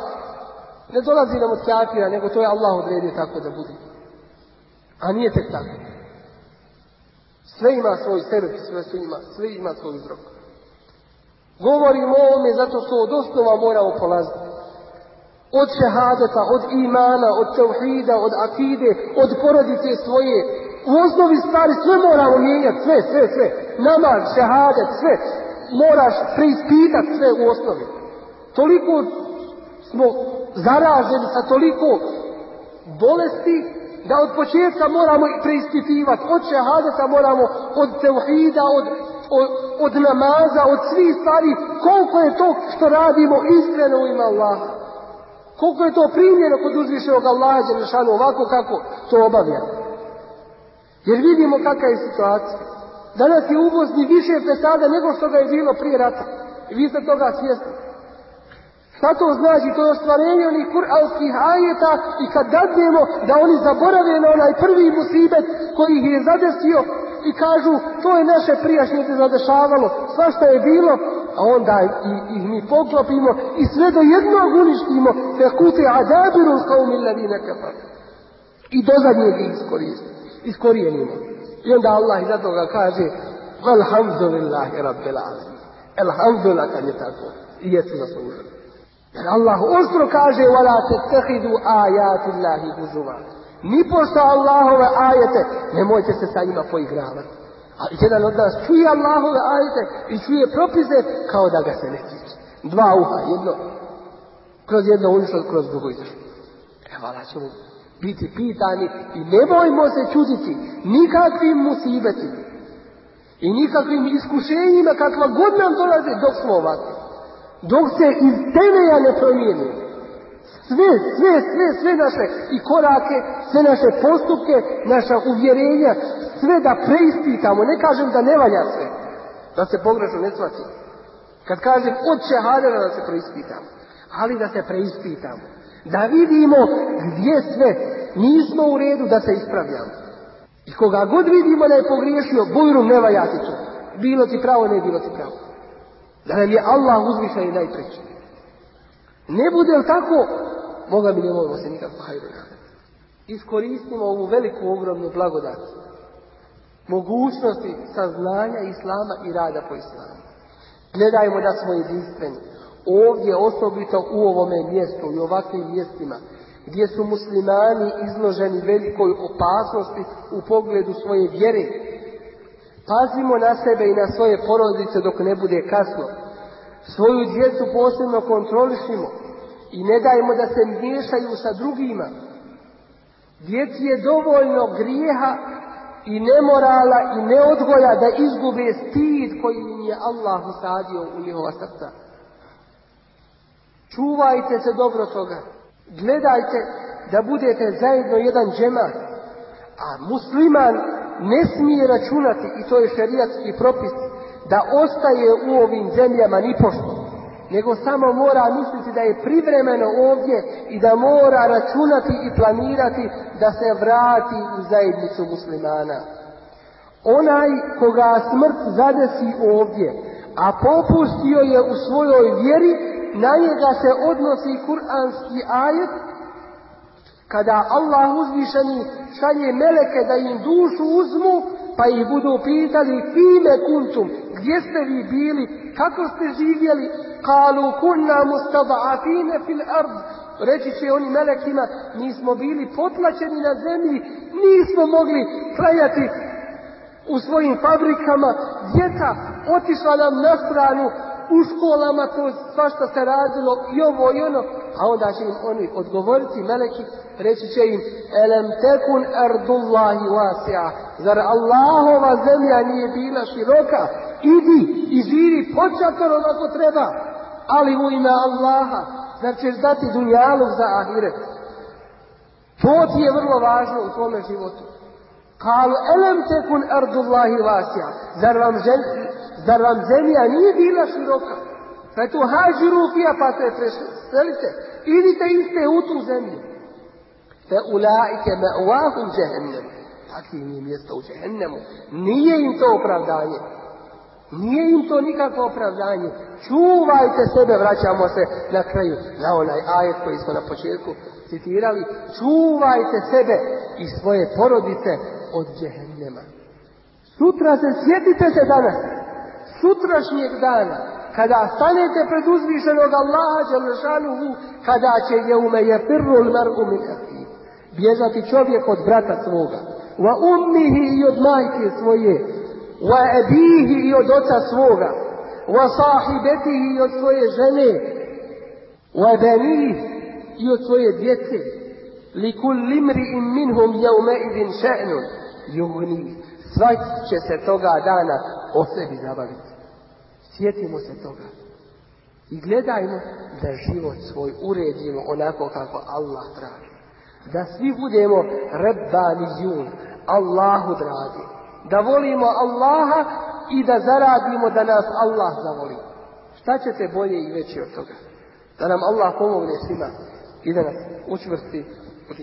ne dolazi nam od kafira, nego to je Allah odredio tako da bude. A nije tek tako. Sve ima svoj sebe, sve, sve, ima, sve ima svoj uzrok. Govorimo o ovome zato što od osnova moramo polaziti. Od šehadeta, od imana, od tauhida, od akide, od porodice svoje. U osnovi stvari sve moramo mijenjati, sve, sve, sve. Namaz, šehadet, sve. Moraš preispitati sve u osnovi. Toliko smo zaraženi sa toliko bolesti da od početka moramo preispitivati. Od šehadeta moramo, od teuhida, od, od, od namaza, od svih stvari. Koliko je to što radimo iskreno u ime Allaha. Koliko je to primljeno kod uzvišenog Allaha Đelešanu ovako kako to obavlja. Jer vidimo kakva je situacija. Danas je u Bosni više pesada nego što ga je bilo prije rata. I vi ste toga svjesni. Šta to znači? To je ostvarenje onih kuranskih ajeta i kad dadnemo da oni zaborave na onaj prvi musibet koji ih je zadesio i kažu to je naše prijašnje se zadešavalo, sva što je bilo, a onda ih mi poklopimo i sve do jednog uništimo, te kute adabiru kao millavi nekafar. I do zadnjeg ih iskorijenimo. I onda Allah iza toga kaže Alhamdulillahi Rabbil Alamin. Alhamdulillah kad je tako. I jesu zaslužili. Jer Allah ostro kaže Vala te tehidu ajatillahi Ni Nipošto Allahove ajete nemojte se sa njima poigravati. A jedan od nas čuje Allahove ajete i čuje propise kao da ga se ne tiče. Dva uha, jedno kroz jedno unišlo, kroz drugo izašlo. E, vala ćemo biti pitani i nemojmo se čuditi nikakvim musibetima i nikakvim iskušenjima kakva god nam dolaze dok smo dok se iz temelja ne promijeni. Sve, sve, sve, sve naše i korake, sve naše postupke, naša uvjerenja, sve da preispitamo. Ne kažem da ne valja sve, da se pogrešno ne shvati. Kad kažem od šehadera da se preispitamo, ali da se preispitamo. Da vidimo gdje sve nismo u redu da se ispravljamo. I koga god vidimo da je pogriješio, bujrum ne valjati to. Bilo ti pravo, ne bilo ti pravo. Da nam je Allah uzvišan i najpreći. Ne bude li tako, Boga mi ne možemo se nikako hajdu Iskoristimo ovu veliku, ogromnu blagodat. Mogućnosti saznanja Islama i rada po Islamu. Gledajmo da smo jedinstveni. Ovdje osobito u ovome mjestu i ovakvim mjestima gdje su muslimani izloženi velikoj opasnosti u pogledu svoje vjere, Pazimo na sebe i na svoje porodice dok ne bude kasno. Svoju djecu posebno kontrolišimo i ne dajmo da se miješaju sa drugima. Djeci je dovoljno grijeha i nemorala i neodgoja da izgube stid koji im je Allah usadio u njihova srca. Čuvajte se dobro toga. Gledajte da budete zajedno jedan džemat. A musliman ne smije računati, i to je šerijatski propis, da ostaje u ovim zemljama ni pošto, nego samo mora misliti da je privremeno ovdje i da mora računati i planirati da se vrati u zajednicu muslimana. Onaj koga smrt zadesi ovdje, a popustio je u svojoj vjeri, na njega se odnosi kuranski ajet kada Allah uzvišeni šalje meleke da im dušu uzmu, pa ih budu pitali kime kuntum, gdje ste vi bili, kako ste živjeli, kalu kunna mustada'afine fil ard, reći će oni melekima, mi smo bili potlačeni na zemlji, nismo mogli trajati u svojim fabrikama, djeca otišla nam na stranu, u školama to svašta se radilo i ovo i ono, a onda će im oni odgovoriti, meleki, reći će im, elem tekun erdullahi wasija, zar Allahova zemlja nije bila široka, idi i živi počatorom ako treba, ali u ime Allaha, zar ćeš dati dunjalu za ahiret. To ti je vrlo važno u tvome životu. Kalu, elem tekun ardullahi vasija. Zar vam, zar vam zemlja nije bila široka? Pa tu hađiru fija pa se preselite. Idite iste u tu zemlju. Fe ulaike me'vahum džehennem. Takvi im je mjesto u džehennemu. Nije im to opravdanje. Nije im to nikakvo opravdanje. Čuvajte sebe, vraćamo se na kraju na onaj ajet koji smo na početku citirali. Čuvajte sebe i svoje porodice od džehennema. Sutra se sjetite se danas, sutrašnjeg dana, kada stanete pred uzvišenog Allaha Đelešanuhu, kada će je ume je pirrul mikati. Bježati čovjek od brata svoga, va ummihi i od majke svoje, va ebihi i od oca svoga, va sahibetihi i od svoje žene, va benihi i od svoje djece, li kullimri im minhum jaume idin še'nun jugni. Svak će se toga dana o sebi zabaviti. Sjetimo se toga. I gledajmo da život svoj uredimo onako kako Allah traži. Da svi budemo rebbanijun, Allahu dragi. Da volimo Allaha i da zaradimo da nas Allah zavoli. Šta ćete bolje i veći od toga? Da nam Allah pomogne svima i da nas učvrsti u